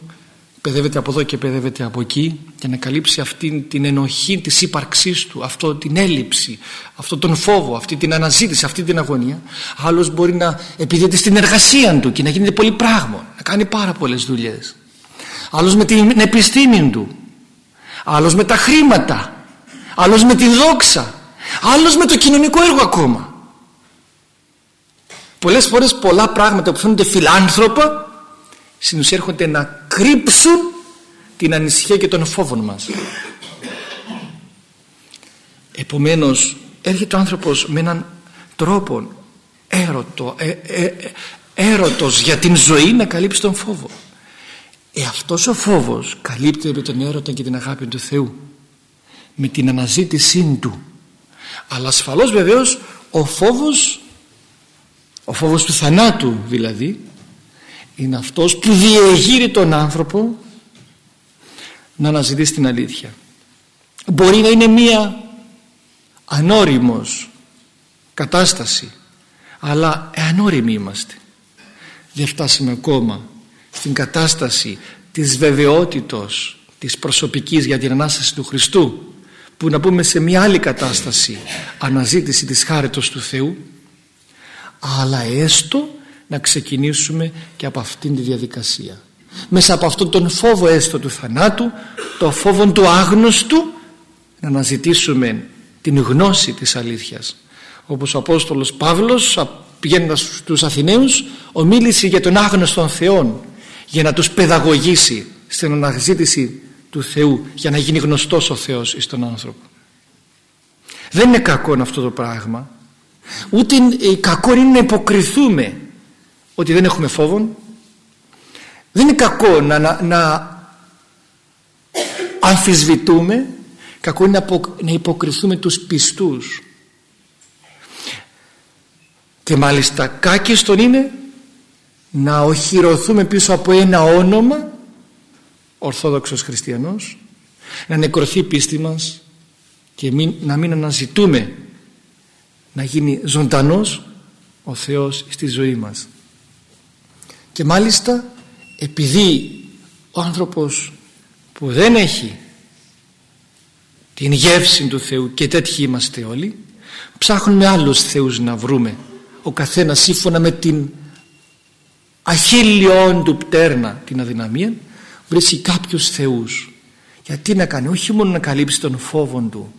παιδεύεται από εδώ και παιδεύεται από εκεί για να καλύψει αυτή την ενοχή της ύπαρξής του αυτό την έλλειψη αυτό τον φόβο, αυτή την αναζήτηση αυτή την αγωνία. Άλλος μπορεί να επιδείται στην εργασία του και να γίνεται πολύ πράγμα να κάνει πάρα πολλές δουλειές. Άλλος με την επιστήμη του άλλος με τα χρήματα. Άλλος με τη δόξα. Άλλος με το κοινωνικό έργο ακόμα. Πολλές φορές πολλά πράγματα που φαίνονται φιλάνθρωπα συνουσιέρχονται να κρύψουν την ανησυχία και τον φόβο μας. Επομένως έρχεται ο άνθρωπος με έναν τρόπο έρωτο, ε, ε, ε, έρωτος για την ζωή να καλύψει τον φόβο ε, αυτός ο φόβος καλύπτει με τον έρωτα και την αγάπη του Θεού με την αναζήτησή του. Αλλά ασφαλώς βεβαίως ο φόβος ο φόβος του θανάτου δηλαδή είναι αυτός που διεγείρει τον άνθρωπο να αναζητήσει την αλήθεια. Μπορεί να είναι μία ανώριμος κατάσταση αλλά ανώριμοι είμαστε. Δεν φτάσαμε ακόμα στην κατάσταση της βεβαιότητος της προσωπικής για την Ανάσταση του Χριστού που να πούμε σε μια άλλη κατάσταση αναζήτηση της χάριτος του Θεού αλλά έστω να ξεκινήσουμε και από αυτήν τη διαδικασία. Μέσα από αυτόν τον φόβο έστω του θανάτου το φόβο του άγνωστου να αναζητήσουμε την γνώση της αλήθειας. Όπως ο Απόστολος Παύλος πηγαίνοντας στους Αθηναίους ομίλησε για τον άγνωστον Θεόν για να τους παιδαγωγήσει στην αναζήτηση του Θεού για να γίνει γνωστός ο Θεός στον άνθρωπο. Δεν είναι κακό αυτό το πράγμα. Ούτε κακό είναι να υποκριθούμε ότι δεν έχουμε φόβο δεν είναι κακό να, να, να αμφισβητούμε. Κακό είναι να υποκριθούμε τους πιστούς. Και μάλιστα κάκιστον είναι να οχυρωθούμε πίσω από ένα όνομα Ορθόδοξος Χριστιανός να νεκρωθεί η πίστη μας και μην, να μην αναζητούμε να γίνει ζωντανός ο Θεός στη ζωή μας. Και μάλιστα επειδή ο άνθρωπος που δεν έχει την γεύση του Θεού και τέτοιοι είμαστε όλοι ψάχνουμε άλλους θεούς να βρούμε ο καθένας σύμφωνα με την αχίλιον του πτέρνα την αδυναμία βρίσκει κάποιους θεούς. Γιατί να κάνει όχι μόνο να καλύψει τον φόβο του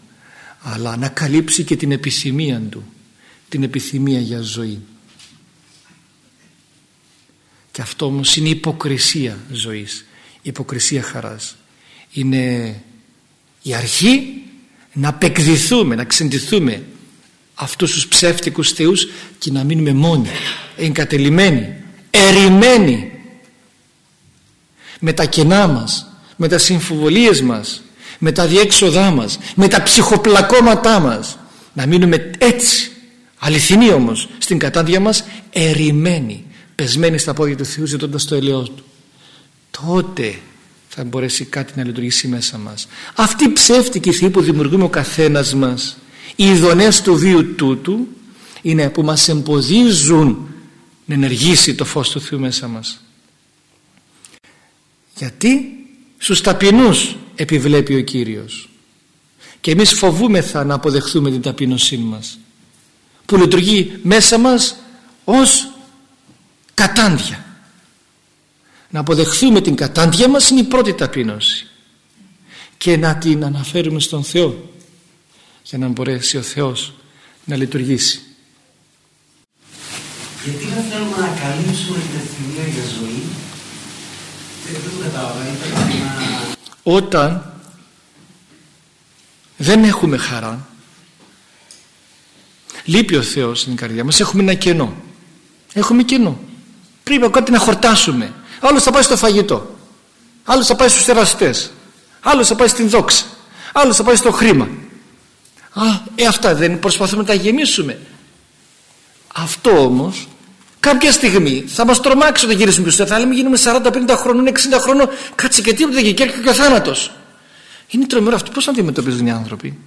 αλλά να καλύψει και την επιθυμία του την επιθυμία για ζωή. Και αυτό όμως είναι υποκρισία ζωής υποκρισία χαράς. Είναι η αρχή να απεκδηθούμε να ξεντηθούμε αυτούς τους ψεύτικους θεούς και να μείνουμε μόνοι εγκατελειμμένοι ερημένοι με τα κενά μας με τα συμφοβολίες μας με τα διέξοδά μας με τα ψυχοπλακώματά μας. Να μείνουμε έτσι αληθινοί όμως στην κατάδια μας ερημένοι πεσμένοι στα πόδια του Θεού ζητώντας το ελαιό του. Τότε θα μπορέσει κάτι να λειτουργήσει μέσα μας. Αυτή η ψεύτικη θεή που δημιουργούμε ο καθένας μας οι ειδονές του βίου τούτου είναι που μας εμποδίζουν να ενεργήσει το φως του Θεού μέσα μας. Γιατί; Στους ταπεινούς επιβλέπει ο Κύριος. Και εμείς φοβούμεθα να αποδεχθούμε την ταπείνωσή μας που λειτουργεί μέσα μας ως κατάντια. Να αποδεχθούμε την κατάντια μας είναι η πρώτη ταπείνωση και να την αναφέρουμε στον Θεό για να μπορέσει ο Θεός να λειτουργήσει γιατί δεν θέλουμε να καλύψουμε την ευθυμία για ζωή δεν το καταλαβαίνετε όταν δεν έχουμε χαρά λείπει ο Θεός στην καρδιά μας έχουμε ένα κενό. Έχουμε κενό. Πρέπει κάτι να χορτάσουμε. Άλλος θα πάει στο φαγητό. Άλλος θα πάει στους τεραστές άλλος θα πάει στην δόξα. Άλλος θα πάει στο χρήμα. Α, ε, αυτά δεν προσπαθούμε να τα γεμίσουμε. Αυτό όμως κάποια στιγμή θα μας τρομάξει όταν γυρίσουμε πίσω θα λέμε γίνουμε 40-50 χρόνων 60 χρόνων. Κάτσε και τίποτα και έρχεται και ο θάνατος. Είναι τρομερό αυτό. Πώς αντιμετωπίζουν οι άνθρωποι;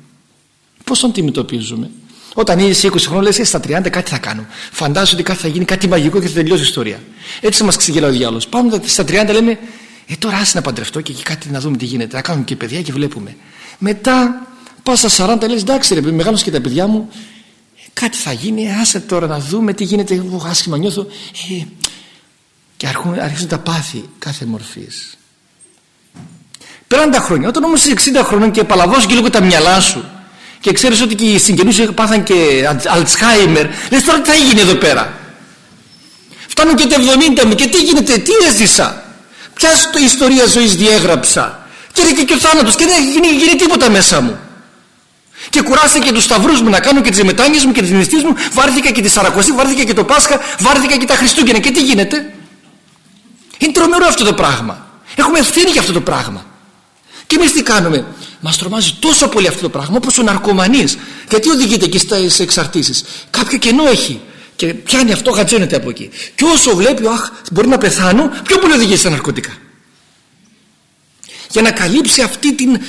Πώς αντιμετωπίζουμε; Όταν είσαι 20 χρόνια λες «Ε, στα 30 κάτι θα κάνω φαντάζομαι ότι κάτι θα γίνει κάτι μαγικό και θα τελειώσει η ιστορία. Έτσι μας ξεγελά ο διάλογος. Πάμε στα 30 λέμε ε τώρα άσε να παντρευτώ και εκεί κάτι να δούμε τι γίνεται. Να κάνουμε και παιδιά και βλέπουμε μετά πας στα 40 λες εντάξει ρε μεγάλος και τα παιδιά μου κάτι θα γίνει άσε τώρα να δούμε τι γίνεται. Εγώ άσχημα νιώθω ε, και αρχίζουν τα πάθη κάθε μορφής. Πέραν τα χρόνια όταν όμως είσαι 60 χρόνων και παλαβώσει και λίγο τα μυαλά σου και ξέρεις ότι και οι συγγενείς σου πάθαν και Αλτσχάιμερ λες τώρα τι θα γίνει εδώ πέρα; Φτάνουν και τα 70 μου και τι γίνεται τι έζησα; Ποια ιστορία ζωής διέγραψα; Και έρχεται και ο θάνατος και δεν έχει γίνει, γίνει τίποτα μέσα μου και κουράστηκα και τους σταυρούς μου να κάνω και τις μετάνοιε μου και τις νηστείε μου. Βάρθηκα και τη Σαρακοστή, βάρθηκα και το Πάσχα, βάρθηκα και τα Χριστούγεννα. Και τι γίνεται; Είναι τρομερό αυτό το πράγμα. Έχουμε ευθύνη για αυτό το πράγμα. Και εμείς τι κάνουμε; Μας τρομάζει τόσο πολύ αυτό το πράγμα όπως ο ναρκωμανής. Γιατί οδηγείται εκεί στι εξαρτήσεις; Κάποιο κενό έχει. Και πιάνει αυτό, γατζένεται από εκεί. Και όσο βλέπει, αχ, μπορεί να πεθάνω, πιο πολύ οδηγεί στα ναρκωτικά. Για να καλύψει αυτή την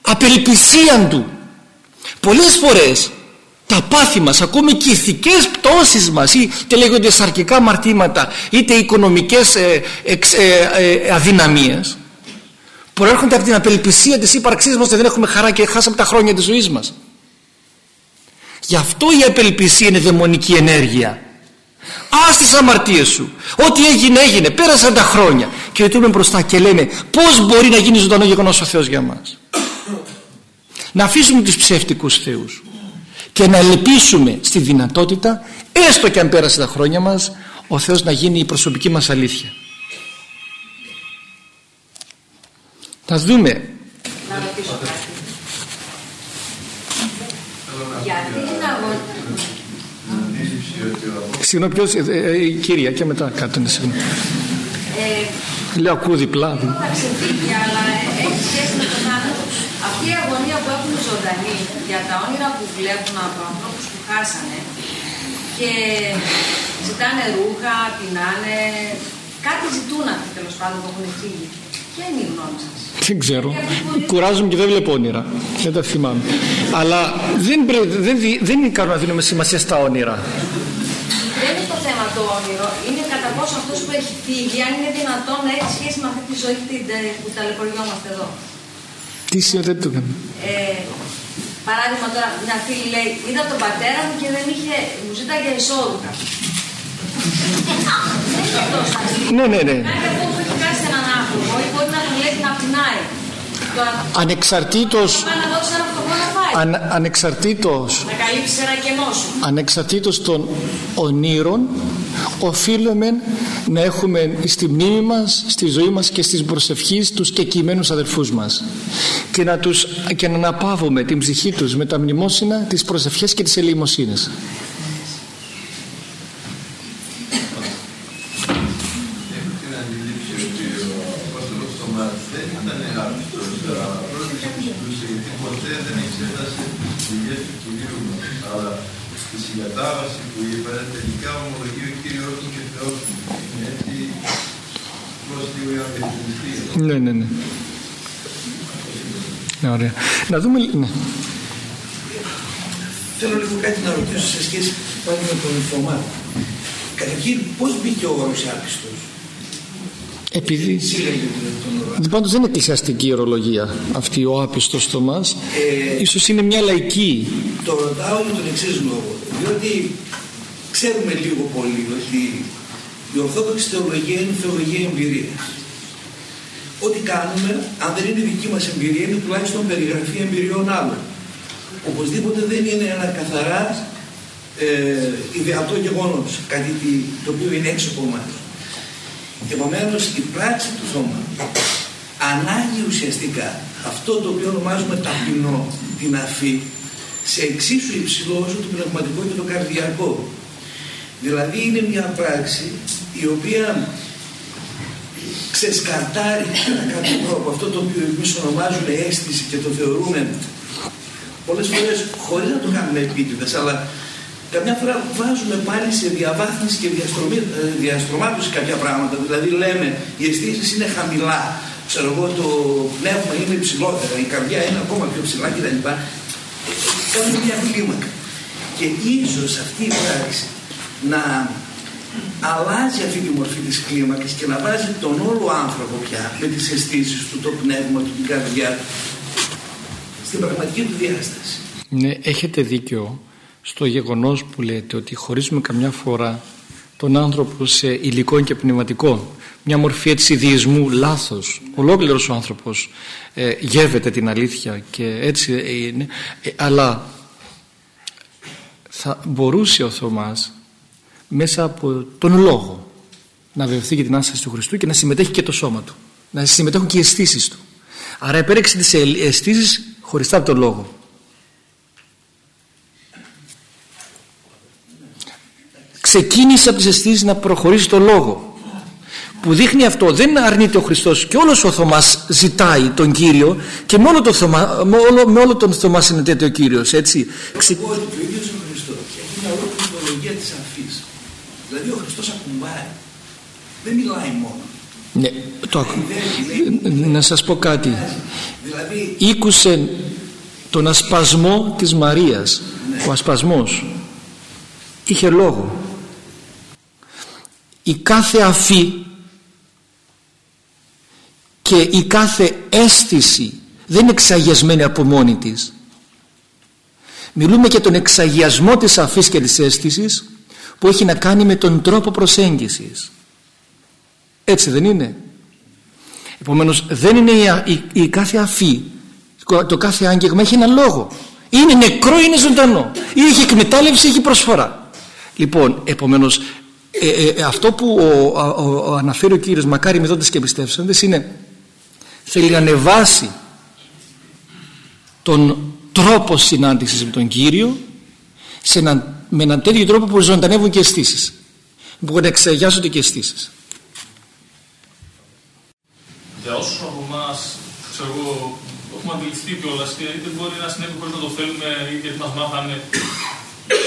απελπισία του πολλές φορές τα πάθη μας ακόμη και οι ηθικές πτώσεις μας είτε λέγονται σαρκικά μαρτήματα είτε οικονομικές ε, εξ, ε, ε, αδυναμίες προέρχονται από την απελπισία της ύπαρξής μας ότι δεν έχουμε χαρά και χάσαμε τα χρόνια της ζωής μας. Γι' αυτό η απελπισία είναι δαιμονική ενέργεια. Ας τις αμαρτίες σου. Ό,τι έγινε έγινε. Πέρασαν τα χρόνια. Και ρωτούμε μπροστά και λέμε Πώς μπορεί να γίνει ζωντανό γεγονός ο Θεός για μας να αφήσουμε τους ψεύτικους θεούς και να ελπίσουμε στη δυνατότητα έστω και αν πέρασε τα χρόνια μας ο Θεός να γίνει η προσωπική μας αλήθεια θα δούμε να ρωτήσω κάτι γιατί είναι Συγγνώμη, ποιος, ε, ε, η κυρία και μετά κάτω είναι συγγνώμη. Ε, Λέω ακούω διπλά. Θα ξεφύγει, αλλά έχει σχέση με τον θάνατο. Αυτή η αγωνία που έχουν ζωντανοί για τα όνειρα που βλέπουν από ανθρώπους που χάσανε και ζητάνε ρούχα, πεινάνε, κάτι ζητούν αυτοί τέλος πάντων που έχουν φύγει. Ποια είναι η γνώμη σας; Δεν ξέρω. Κουράζομαι και δεν βλέπω όνειρα. Δεν τα θυμάμαι. Αλλά δεν, δεν, δεν είναι καλό να δίνουμε σημασία στα όνειρα. Δεν είναι το θέμα το όνειρο. Είναι κατά πόσο αυτός που έχει φύγει, αν είναι δυνατόν να έχει σχέση με αυτή τη ζωή που ταλαιπωριόμαστε εδώ. Τι δεν το έκανα. Ε, παράδειγμα τώρα, μια φίλη λέει, είδα τον πατέρα μου και δεν είχε, μου ζήταγε εσώρουχα. ναι, ναι, ναι. Κάτι αυτό που έχει κάνει έναν άνθρωπο ή μπορεί να τον λέει να πεινάει. Ανεξαρτήτως αν, ανεξαρτήτως να καλύψει ένα κενό σου ανεξαρτήτως των ονείρων οφείλουμε να έχουμε στη μνήμη μας, στη ζωή μας και στις προσευχείς τους και κειμένους αδερφούς μας. Και να, τους, και να αναπαύουμε την ψυχή τους με τα μνημόσυνα, τις προσευχές και τις ελεημοσύνες Ναι, ωραία. Να δούμε... Ναι. Θέλω λίγο κάτι να ρωτήσω σε σχέση πάλι με τον Θωμά. Καταρχήν, πώς μπήκε ο όρος άπιστος; Επειδή... Πάντως δεν είναι εκκλησιαστική ορολογία αυτή ο άπιστος Θωμάς. Ε, Ίσως είναι μια λαϊκή. Το ρωτάω για τον εξής λόγο. Διότι ξέρουμε λίγο πολύ ότι η Ορθόδοξη θεολογία είναι θεολογία εμπειρίας. Ό,τι κάνουμε, αν δεν είναι δική μας εμπειρία, είναι τουλάχιστον περιγραφή εμπειριών άλλων. Οπωσδήποτε δεν είναι ένα καθαράς ε, ιδεατό γεγονός, κάτι το οποίο είναι έξω από εμάς. Επομένως η πράξη του Θωμά ανάγει ουσιαστικά αυτό το οποίο ονομάζουμε ταπεινό, την αφή, σε εξίσου υψηλό όσο το πνευματικό και το καρδιακό. Δηλαδή είναι μια πράξη η οποία ξεσκαρτάρει κατά κάποιο τρόπο αυτό το οποίο εμείς ονομάζουμε αίσθηση και το θεωρούμε πολλές φορές χωρίς να το κάνουμε επίτηδες αλλά Καμιά φορά βάζουμε πάλι σε διαβάθμιση και ε, διαστρωμάτωση κάποια πράγματα. Δηλαδή λέμε οι αισθήσεις είναι χαμηλά. Ξέρω εγώ το πνεύμα είναι υψηλότερα, η καρδιά είναι ακόμα πιο ψηλά κτλ. Κάνουμε μια κλίμακα. Και ίσως αυτή η πράξη να αλλάζει αυτή τη μορφή της κλίμακας και να βάζει τον όλο άνθρωπο πια με τις αισθήσεις του, το πνεύμα του, την καρδιά στην πραγματική του διάσταση. Ναι, έχετε δίκιο στο γεγονός που λέτε ότι χωρίζουμε καμιά φορά τον άνθρωπο σε υλικό και πνευματικό μια μορφή έτσι διεισμού λάθος. Ολόκληρος ο άνθρωπος ε, γεύεται την αλήθεια και έτσι είναι. Ε, αλλά θα μπορούσε ο Θωμάς μέσα από τον λόγο να βεβαιωθεί για την άσκηση του Χριστού και να συμμετέχει και το σώμα του να συμμετέχουν και οι αισθήσεις του. Άρα επέρεξε τις αισθήσεις χωριστά από τον λόγο. Ξεκίνησε από τις αισθήσεις να προχωρήσει το λόγο που δείχνει αυτό. Δεν αρνείται ο Χριστός και όλος ο Θωμάς ζητάει τον Κύριο και μόνο το Θωμά, με, όλο, με όλο τον Θωμά συνετέται ο Κύριος έτσι. Ξε... ο ίδιος ο Χριστός έχει μια ολόκληρη της αφής δηλαδή ο Χριστός ακουμπάει δεν μιλάει μόνο. Ναι, το Να σας πω κάτι. Δηλαδή... Ήκουσε τον ασπασμό της Μαρίας. Ναι. Ο ασπασμός. Είχε λόγο. Η κάθε αφή και η κάθε αίσθηση δεν είναι εξαγιασμένη από μόνη της. Μιλούμε για τον εξαγιασμό της αφής και της αίσθησης που έχει να κάνει με τον τρόπο προσέγγισης έτσι δεν είναι επομένως δεν είναι η, η, κάθε αφή το κάθε άγγεγμα έχει ένα λόγο είναι νεκρό είναι ζωντανό ή έχει εκμετάλλευση έχει προσφορά λοιπόν επομένως ε, ε, ε, αυτό που ο, ο, ο, αναφέρει ο Κύριος μακάρι μηδόντες και πιστεύσαντες είναι θέλει να ανεβάσει τον τρόπο συνάντησης με τον Κύριο σε ένα, με έναν τέτοιο τρόπο που ζωντανεύουν και αισθήσεις. που να εξαγιάζονται και αισθήσεις. Για όσους από εμάς ξέρω εγώ έχουμε αντιληφθεί κιόλας και είτε μπορεί να συνέβη χωρίς να το θέλουμε ή γιατί μας μάθανε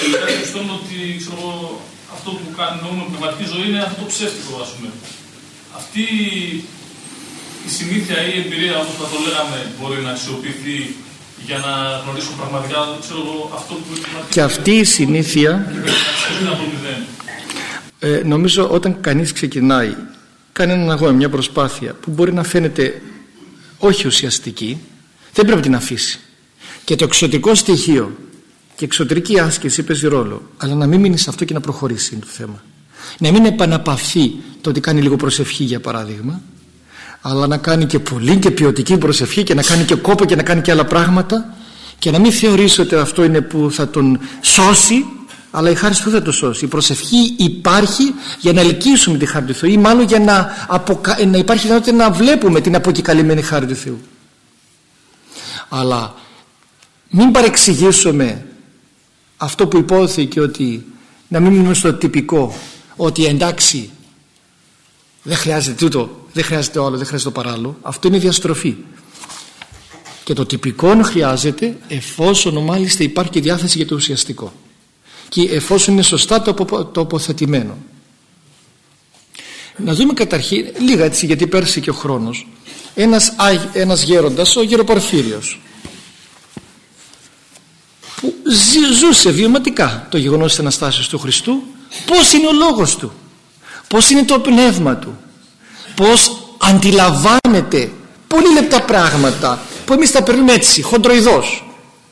τελικά διαπιστώνουμε ότι ξέρω, αυτό που κάνουμε πνευματική ζωή είναι αυτό το ψεύτικο, ας πούμε. Αυτή η συνήθεια ή η εμπειρία, όπως θα το λέγαμε, μπορεί να αξιοποιηθεί για να γνωρίσουμε πραγματικά ξέρω, αυτό που Και αυτή η συνήθεια ε, νομίζω όταν κανείς ξεκινάει κάνει έναν αγώνα, μια προσπάθεια που μπορεί να φαίνεται όχι ουσιαστική δεν πρέπει να την αφήσει. Και το εξωτικό στοιχείο και εξωτερική άσκηση παίζει ρόλο αλλά να μην μείνει σε αυτό και να προχωρήσει είναι το θέμα. Να μην επαναπαυθεί το ότι κάνει λίγο προσευχή για παράδειγμα αλλά να κάνει και πολύ και ποιοτική προσευχή και να κάνει και κόπο και να κάνει και άλλα πράγματα και να μην θεωρήσει ότι αυτό είναι που θα τον σώσει αλλά η χάρη του δεν το σώσει. Η προσευχή υπάρχει για να ελκύσουμε τη χάρη του Θεού ή μάλλον για να, αποκα... να υπάρχει δυνατότητα να βλέπουμε την αποκεκαλυμμένη χάρη του Θεού. Αλλά μην παρεξηγήσουμε αυτό που υπόθηκε ότι να μην μείνουμε στο τυπικό ότι εντάξει δεν χρειάζεται τούτο δεν χρειάζεται άλλο, δεν χρειάζεται το παράλληλο. Αυτό είναι διαστροφή. Και το τυπικό χρειάζεται εφόσον μάλιστα υπάρχει και διάθεση για το ουσιαστικό και εφόσον είναι σωστά το τοποθετημένο. Να δούμε καταρχήν λίγα έτσι γιατί πέρασε και ο χρόνος. Ένας, ένας γέροντας ο γεροπορφύριος που ζούσε βιωματικά το γεγονός της Αναστάσεως του Χριστού. Πώς είναι ο λόγος του; Πώς είναι το πνεύμα του; Πώς αντιλαμβάνεται πολύ λεπτά πράγματα που εμείς τα περνούμε έτσι χοντροειδώς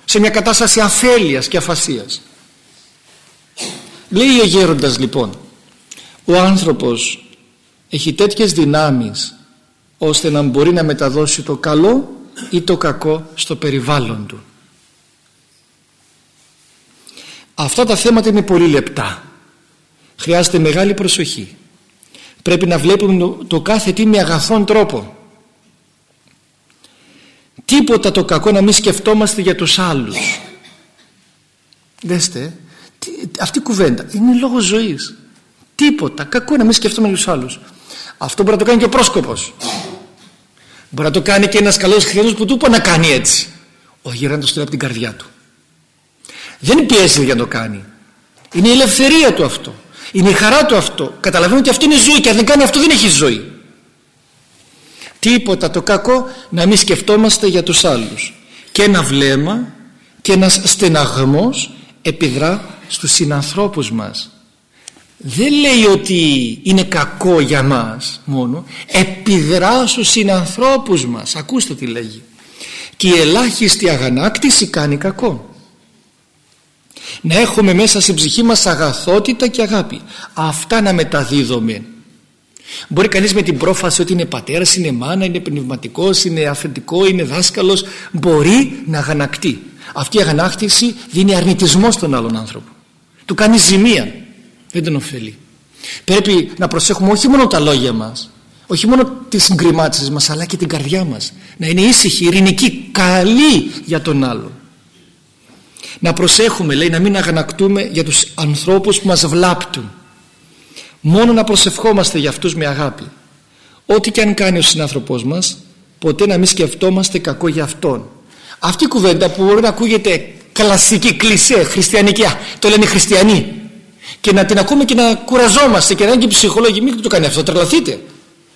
σε μια κατάσταση αφέλειας και αφασίας λέει ο γέροντας λοιπόν ο άνθρωπος έχει τέτοιες δυνάμεις ώστε να μπορεί να μεταδώσει το καλό ή το κακό στο περιβάλλον του αυτά τα θέματα είναι πολύ λεπτά. Χρειάζεται μεγάλη προσοχή. Πρέπει να βλέπουμε το κάθε τι με αγαθόν τρόπο. Τίποτα το κακό να μην σκεφτόμαστε για τους άλλους. Δέστε αυτή η κουβέντα είναι λόγος ζωής. Τίποτα. Κακό να μην σκεφτόμαστε για τους άλλους. Αυτό μπορεί να το κάνει και ο πρόσκοπος. Μπορεί να το κάνει και ένας καλός χριστιανός που του είπε να κάνει έτσι. Ο γέραντος το από την καρδιά του. Δεν πιέζει για να το κάνει. Είναι η ελευθερία του αυτό. Είναι η χαρά του αυτό. Καταλαβαίνω ότι αυτό είναι ζωή και αν δεν κάνει αυτό δεν έχει ζωή. Τίποτα το κακό να μην σκεφτόμαστε για τους άλλους. Και ένα βλέμμα και ένας στεναγμός επιδρά στους συνανθρώπους μας. Δεν λέει ότι είναι κακό για μας μόνο. Επιδρά στους συνανθρώπους μας. Ακούστε τι λέγει. Και η ελάχιστη αγανάκτηση κάνει κακό. Να έχουμε μέσα στην ψυχή μας αγαθότητα και αγάπη. Αυτά να μεταδίδουμε. Μπορεί κανείς με την πρόφαση ότι είναι πατέρας, είναι μάνα, είναι πνευματικός, είναι αφεντικό, είναι δάσκαλος μπορεί να αγανακτεί. Αυτή η αγανάκτηση δίνει αρνητισμό στον άλλον άνθρωπο. Του κάνει ζημία. Δεν τον ωφελεί. Πρέπει να προσέχουμε όχι μόνο τα λόγια μας, όχι μόνο τις συγκριμάτισες μας, αλλά και την καρδιά μας. Να είναι ήσυχη, ειρηνική, καλή για τον άλλον. Να προσέχουμε, λέει, να μην αγανακτούμε για τους ανθρώπους που μας βλάπτουν μόνο να προσευχόμαστε για αυτούς με αγάπη ό,τι και αν κάνει ο συνάνθρωπός μας ποτέ να μην σκεφτόμαστε κακό για αυτόν αυτή η κουβέντα που μπορεί να ακούγεται κλασική, κλισέ, χριστιανική το λένε χριστιανοί. Και να την ακούμε και να κουραζόμαστε και να είναι και ψυχολόγοι μην το κάνει αυτό, τρελαθείτε.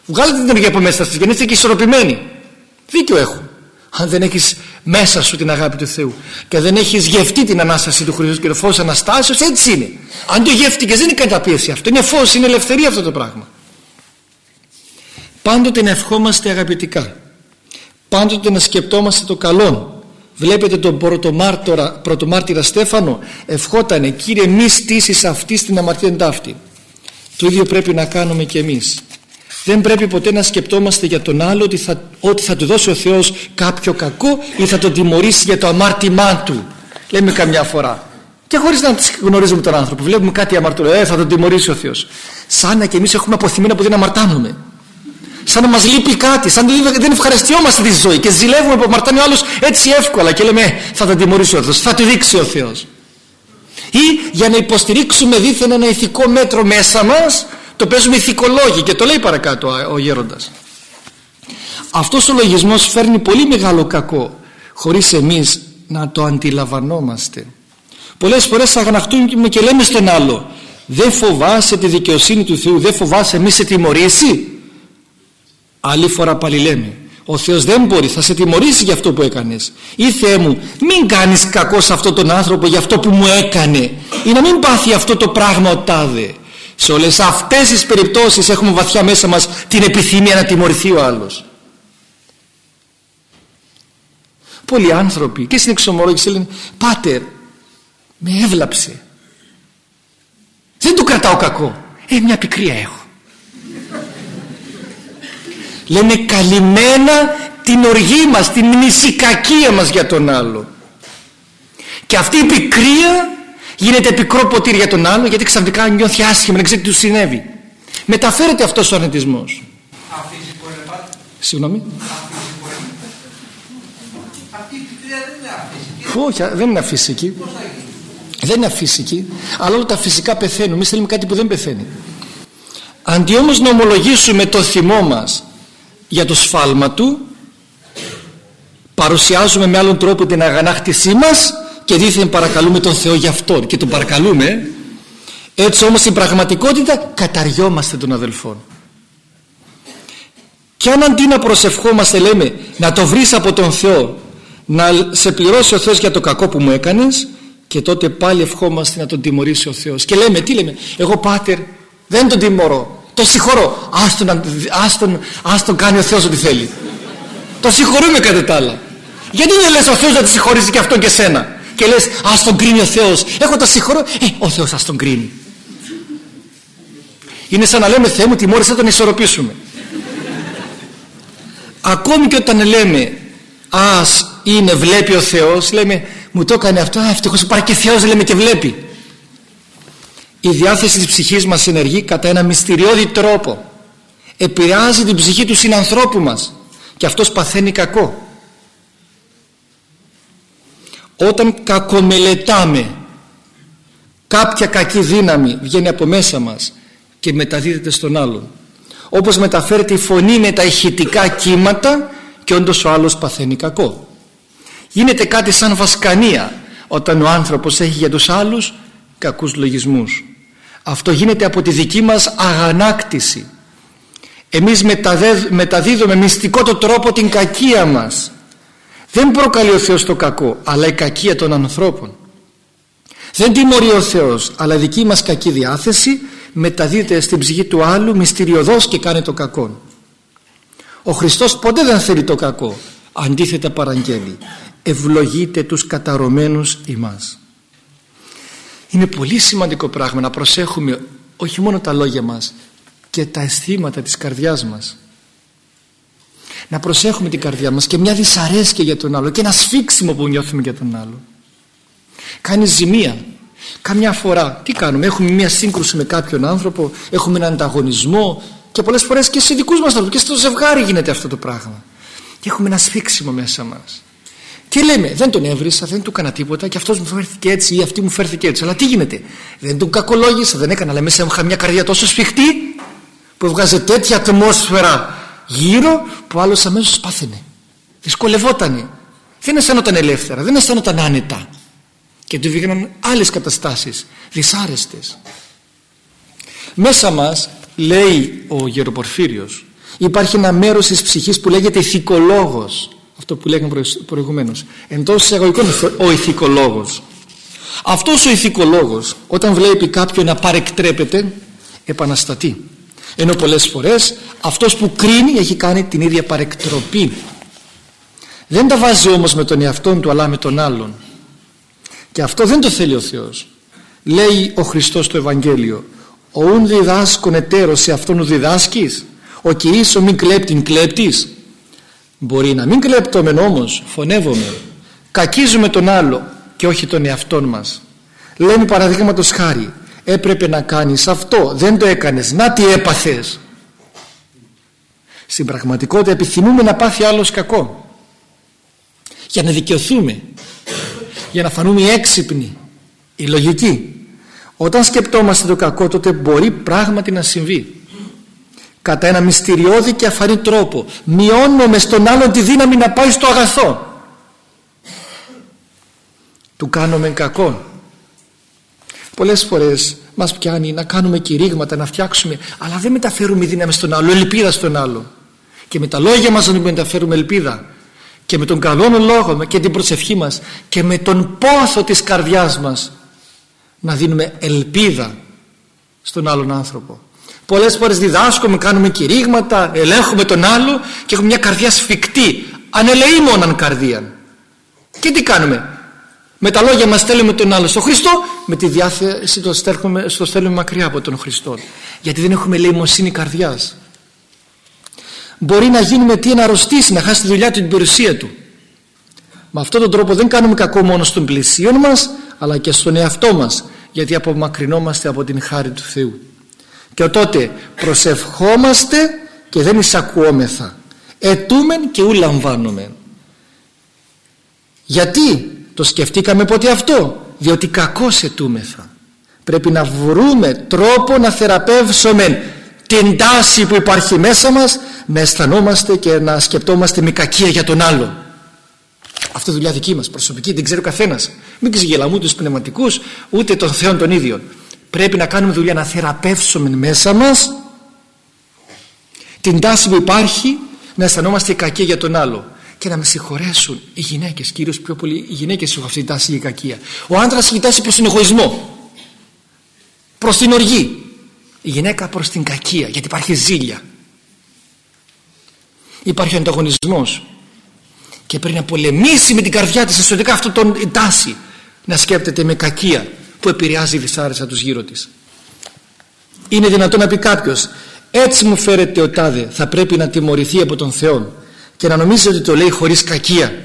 Βγάλετε την ενέργεια από μέσα σας και να είστε και ισορροπημένοι. Δίκιο έχω. Αν δεν έχεις μέσα σου την αγάπη του Θεού και δεν έχεις γευτεί την Ανάσταση του Χριστού και το φως Αναστάσεως έτσι είναι. Αν το γεύτηκες δεν είναι καταπίεση αυτό. Είναι φως, είναι ελευθερία αυτό το πράγμα. Πάντοτε να ευχόμαστε αγαπητικά. Πάντοτε να σκεπτόμαστε το καλό βλέπετε τον πρωτομάρτυρα Στέφανο; Ευχότανε Κύριε μη στήσεις αυτή στην αμαρτία ταύτη το ίδιο πρέπει να κάνουμε και εμείς δεν πρέπει ποτέ να σκεπτόμαστε για τον άλλο ότι θα, ότι θα του δώσει ο Θεός κάποιο κακό ή θα τον τιμωρήσει για το αμάρτημά του. Λέμε καμιά φορά. Και χωρίς να γνωρίζουμε τον άνθρωπο. Βλέπουμε κάτι αμαρτωλό. Ε, θα τον τιμωρήσει ο Θεός. Σαν να και εμείς έχουμε αποθυμένα που δεν αμαρτάνουμε. Σαν να μας λείπει κάτι. Σαν να δεν ευχαριστιόμαστε τη ζωή. Και ζηλεύουμε που αμαρτάνει ο άλλος έτσι εύκολα. Και λέμε ε, θα τον τιμωρήσει ο Θεός. Θα του δείξει ο Θεός. Ή για να υποστηρίξουμε δίθεν ένα ηθικό μέτρο μέσα μας το παίζουμε ηθικολόγοι και το λέει παρακάτω ο γέροντας αυτός ο λογισμός φέρνει πολύ μεγάλο κακό χωρίς εμείς να το αντιλαμβανόμαστε πολλές φορές αγαναχτούμε και λέμε στον άλλο δεν φοβάσαι τη δικαιοσύνη του Θεού δεν φοβάσαι μη σε τιμωρήσει άλλη φορά πάλι λέμε ο Θεός δεν μπορεί, θα σε τιμωρήσει για αυτό που έκανες ή Θεέ μου μην κάνεις κακό σε αυτόν τον άνθρωπο για αυτό που μου έκανε ή να μην πάθει αυτό το πράγμα ο τάδε σε όλες αυτές τις περιπτώσεις έχουμε βαθιά μέσα μας την επιθυμία να τιμωρηθεί ο άλλος. Πολλοί άνθρωποι και στην εξομολόγηση λένε «Πάτερ, με έβλαψε. Δεν του κρατάω κακό. Ε, μια πικρία έχω». Λένε καλυμμένα την οργή μας, την μνησικακία μας για τον άλλο. Και αυτή η πικρία γίνεται πικρό ποτήρι για τον άλλο γιατί ξαφνικά νιώθει άσχημα, δεν ξέρει τι του συνέβη. Μεταφέρεται αυτός ο αρνητισμός. Συγγνώμη. Όχι, δεν είναι αφυσική. Δεν είναι αφυσική. Αλλά όλα τα φυσικά πεθαίνουν. Εμείς θέλουμε κάτι που δεν πεθαίνει. Αντί όμως να ομολογήσουμε το θυμό μας για το σφάλμα του παρουσιάζουμε με άλλον τρόπο την αγανάκτησή μας και δίθεν παρακαλούμε τον Θεό για αυτόν και τον παρακαλούμε. Έτσι όμως στην πραγματικότητα καταριόμαστε τον αδελφόν και αν αντί να προσευχόμαστε λέμε να το βρεις από τον Θεό να σε πληρώσει ο Θεός για το κακό που μου έκανες και τότε πάλι ευχόμαστε να τον τιμωρήσει ο Θεός. Και λέμε τι λέμε εγώ πάτερ δεν τον τιμωρώ το συγχωρώ. Ας τον, κάνει ο Θεός ό,τι θέλει. Το συγχωρούμε κατά τα άλλα. Γιατί δεν λες ο Θεός να τη συγχωρήσει και αυτόν και σένα; Και λες ας τον κρίνει ο Θεός έχω το συγχωρώ. Ε, ο Θεός ας τον κρίνει. Είναι σαν να λέμε Θεέ μου τιμώρησε να τον ισορροπήσουμε ακόμη και όταν λέμε ας είναι βλέπει ο Θεός λέμε μου το έκανε αυτό. Ευτυχώς υπάρχει και Θεός λέμε και βλέπει η διάθεση της ψυχής μας ενεργεί κατά ένα μυστηριώδη τρόπο. Επηρεάζει την ψυχή του συνανθρώπου μας. Και αυτός παθαίνει κακό. Όταν κακομελετάμε κάποια κακή δύναμη βγαίνει από μέσα μας και μεταδίδεται στον άλλον. Όπως μεταφέρεται η φωνή με τα ηχητικά κύματα και όντως ο άλλος παθαίνει κακό. Γίνεται κάτι σαν βασκανία όταν ο άνθρωπος έχει για τους άλλους κακούς λογισμούς αυτό γίνεται από τη δική μας αγανάκτηση. Εμείς μεταδίδουμε μυστικό το τρόπο την κακία μας. Δεν προκαλεί ο Θεός το κακό αλλά η κακία των ανθρώπων. Δεν τιμωρεί ο Θεός αλλά η δική μας κακή διάθεση μεταδίδεται στην ψυχή του άλλου μυστηριωδώς και κάνει το κακό ο Χριστός ποτέ δεν θέλει το κακό. Αντίθετα παραγγέλει. Ευλογείτε τους καταρωμένους ημάς είναι πολύ σημαντικό πράγμα να προσέχουμε όχι μόνο τα λόγια μας και τα αισθήματα της καρδιάς μας. Να προσέχουμε την καρδιά μας και μια δυσαρέσκεια για τον άλλο και ένα σφίξιμο που νιώθουμε για τον άλλο. Κάνει ζημία. Καμιά φορά τι κάνουμε; Έχουμε μια σύγκρουση με κάποιον άνθρωπο έχουμε έναν ανταγωνισμό και πολλές φορές και σε δικούς μας και στο ζευγάρι γίνεται αυτό το πράγμα. Και έχουμε ένα σφίξιμο μέσα μας και λέμε δεν τον έβρισα, δεν του έκανα τίποτα και αυτός μου φέρθηκε έτσι ή αυτή μου φέρθηκε έτσι αλλά τι γίνεται; Δεν τον κακολόγησα, δεν έκανα. Αλλά μέσα μου είχα μια καρδιά τόσο σφιχτή που βγάζει τέτοια ατμόσφαιρα γύρω που άλλος αμέσως πάθαινε. Δυσκολευότανε. Δεν αισθάνονταν ελεύθερα δεν αισθάνονταν άνετα και του βγαίναν άλλες καταστάσεις δυσάρεστες. Μέσα μας λέει ο Γεροπορφύριος υπάρχει ένα μέρος της ψυχής που λέγεται ηθικολόγος αυτό που λέγαμε προηγουμένως. Εντός εισαγωγικών ο ηθικολόγος. Αυτός ο ηθικολόγος όταν βλέπει κάποιον να παρεκτρέπεται επαναστατεί. Ενώ πολλές φορές αυτός που κρίνει έχει κάνει την ίδια παρεκτροπή. Δεν τα βάζει όμως με τον εαυτό του αλλά με τον άλλον. Και αυτό δεν το θέλει ο Θεός. Λέει ο Χριστός στο Ευαγγέλιο ο ούν διδάσκον εταίρος σε αυτόν ο διδάσκεις. Ο ο μην κλέπτην κλέπτης μπορεί να μην κλέπτομεν όμως φωνεύομαι. Κακίζουμε τον άλλο και όχι τον εαυτόν μας. Λέμε παραδείγματος χάρη έπρεπε να κάνεις αυτό δεν το έκανες να τι έπαθες στην πραγματικότητα επιθυμούμε να πάθει άλλος κακό. Για να δικαιωθούμε για να φανούμε έξυπνοι η λογική. Όταν σκεπτόμαστε το κακό τότε μπορεί πράγματι να συμβεί κατά ένα μυστηριώδη και αφανή τρόπο μειώνουμε στον άλλον τη δύναμη να πάει στο αγαθό. Του κάνουμε κακό πολλές φορές μας πιάνει να κάνουμε κηρύγματα να φτιάξουμε αλλά δεν μεταφέρουμε δύναμη στον άλλο ελπίδα στον άλλο. Και με τα λόγια μας να μεταφέρουμε ελπίδα. Και με τον καλό λόγο και την προσευχή μας και με τον πόθο της καρδιάς μας να δίνουμε ελπίδα στον άλλον άνθρωπο πολλές φορές διδάσκουμε, κάνουμε κηρύγματα ελέγχουμε τον άλλο και έχουμε μια καρδιά σφιχτή ανελεήμοναν καρδία και τι κάνουμε; Με τα λόγια μας στέλνουμε τον άλλο στο Χριστό με τη διάθεση το στέλνουμε, στο στέλνουμε μακριά από τον Χριστό. Γιατί δεν έχουμε λαιμοσύνη καρδιάς. Μπορεί να γίνουμε τι να αρρωστήσει να χάσει τη δουλειά του την περιουσία του. Με αυτόν τον τρόπο δεν κάνουμε κακό μόνο στον πλησίον μας αλλά και στον εαυτό μας γιατί απομακρυνόμαστε από την χάρη του Θεού και τότε προσευχόμαστε και δεν εισακουόμεθα. Ετούμεν και ου λαμβάνομεν γιατί το σκεφτήκαμε ποτέ αυτό; Διότι κακώς ετούμεθα. Πρέπει να βρούμε τρόπο να θεραπεύσουμε την τάση που υπάρχει μέσα μας να αισθανόμαστε και να σκεπτόμαστε με κακία για τον άλλο αυτή η δουλειά δική μας προσωπική δεν ξέρει ο καθένας. Μην ξεγελαμούν τους πνευματικούς ούτε των Θεών των ίδιων πρέπει να κάνουμε δουλειά να θεραπεύσουμε μέσα μας την τάση που υπάρχει να αισθανόμαστε κακία για τον άλλο και να με συγχωρέσουν οι γυναίκες κυρίως πιο πολύ οι γυναίκες έχουν αυτή την τάση για κακία. Ο άντρας έχει τάση προς τον εγωισμό προς την οργή. Η γυναίκα προς την κακία γιατί υπάρχει ζήλια. Υπάρχει ανταγωνισμός. Και πρέπει να πολεμήσει με την καρδιά της εσωτερικά αυτό τον τάση. Να σκέπτεται με κακία που επηρεάζει δυσάρεστα τους γύρω της. Είναι δυνατόν να πει κάποιος έτσι μου φέρεται ο τάδε θα πρέπει να τιμωρηθεί από τον Θεό και να νομίζει ότι το λέει χωρίς κακία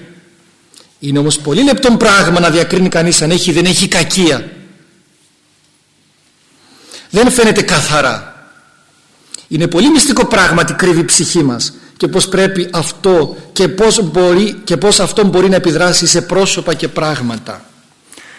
είναι όμως πολύ λεπτό πράγμα να διακρίνει κανείς αν έχει ή δεν έχει κακία. Δεν φαίνεται καθαρά. Είναι πολύ μυστικό πράγμα τι κρύβει η ψυχή μας και πως πρέπει αυτό και πως, μπορεί, και πως αυτό μπορεί να επιδράσει σε πρόσωπα και πράγματα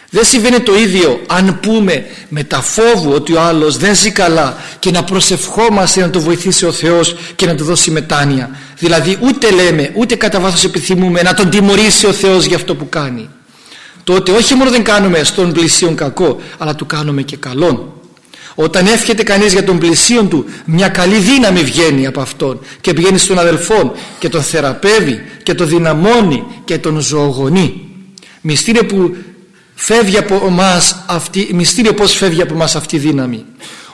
δεν συμβαίνει το ίδιο αν πούμε με τα φόβου ότι ο άλλος δεν ζει καλά και να προσευχόμαστε να το βοηθήσει ο Θεός και να του δώσει μετάνοια. Δηλαδή ούτε λέμε ούτε κατά βάθος επιθυμούμε να τον τιμωρήσει ο Θεός για αυτό που κάνει. Τότε όχι μόνο δεν κάνουμε στον πλησίον κακό αλλά του κάνουμε και καλόν. Όταν εύχεται κανείς για τον πλησίον του μια καλή δύναμη βγαίνει από αυτόν και πηγαίνει στον αδελφόν και τον θεραπεύει και τον δυναμώνει και τον ζωογονεί. Μυστήρια που φεύγει από εμάς αυτή, μυστήριο πως φεύγει από εμάς αυτή η δύναμη.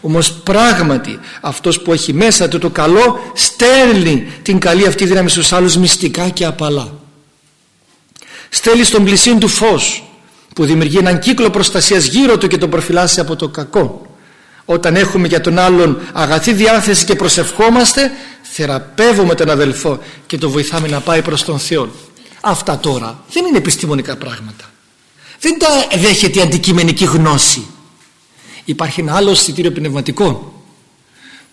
Όμως πράγματι αυτός που έχει μέσα του το καλό στέλνει την καλή αυτή δύναμη στους άλλους μυστικά και απαλά. Στέλνει στον πλησίον του φως που δημιουργεί έναν κύκλο προστασίας γύρω του και τον προφυλάσσει από το κακό. Όταν έχουμε για τον άλλον αγαθή διάθεση και προσευχόμαστε θεραπεύουμε τον αδελφό και τον βοηθάμε να πάει προς τον Θεό. Αυτά τώρα δεν είναι επιστημονικά πράγματα δεν τα δέχεται η αντικειμενική γνώση. Υπάρχει ένα άλλο αισθητήριο πνευματικό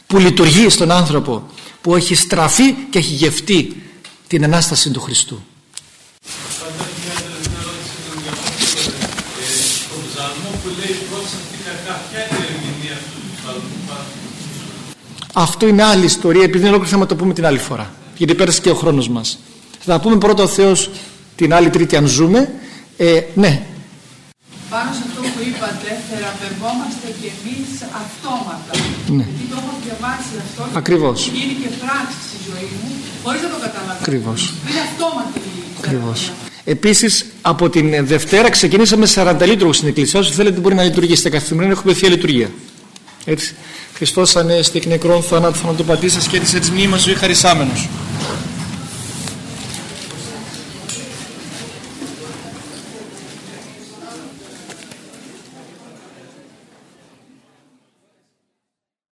που λειτουργεί στον άνθρωπο που έχει στραφεί και έχει γευτεί την Ανάσταση του Χριστού. Αυτό είναι άλλη ιστορία επειδή είναι ολόκληρο θέμα το πούμε την άλλη φορά γιατί πέρασε και ο χρόνος μας. Θα πούμε πρώτα ο Θεός την άλλη τρίτη αν ζούμε. Ε, ναι πάνω σε αυτό που είπατε, θεραπευόμαστε και εμείς αυτόματα. Ναι. Γιατί το έχω διαβάσει αυτό Ακριβώς. και γίνει και πράξη στη ζωή μου, χωρίς να το καταλαβαίνω. Ακριβώς. Είναι αυτόματη η Ακριβώς. Επίσης από την Δευτέρα ξεκινήσαμε 40 λίτρους στην Εκκλησία. Όσο θέλετε μπορεί να λειτουργήσετε καθημερινά. Έχουμε θεία λειτουργία. Έτσι. Χριστός ανέστη εκ νεκρών θανάτου θανατοπατήσας και της έτσι μνήμα ζωή χαρισάμενος.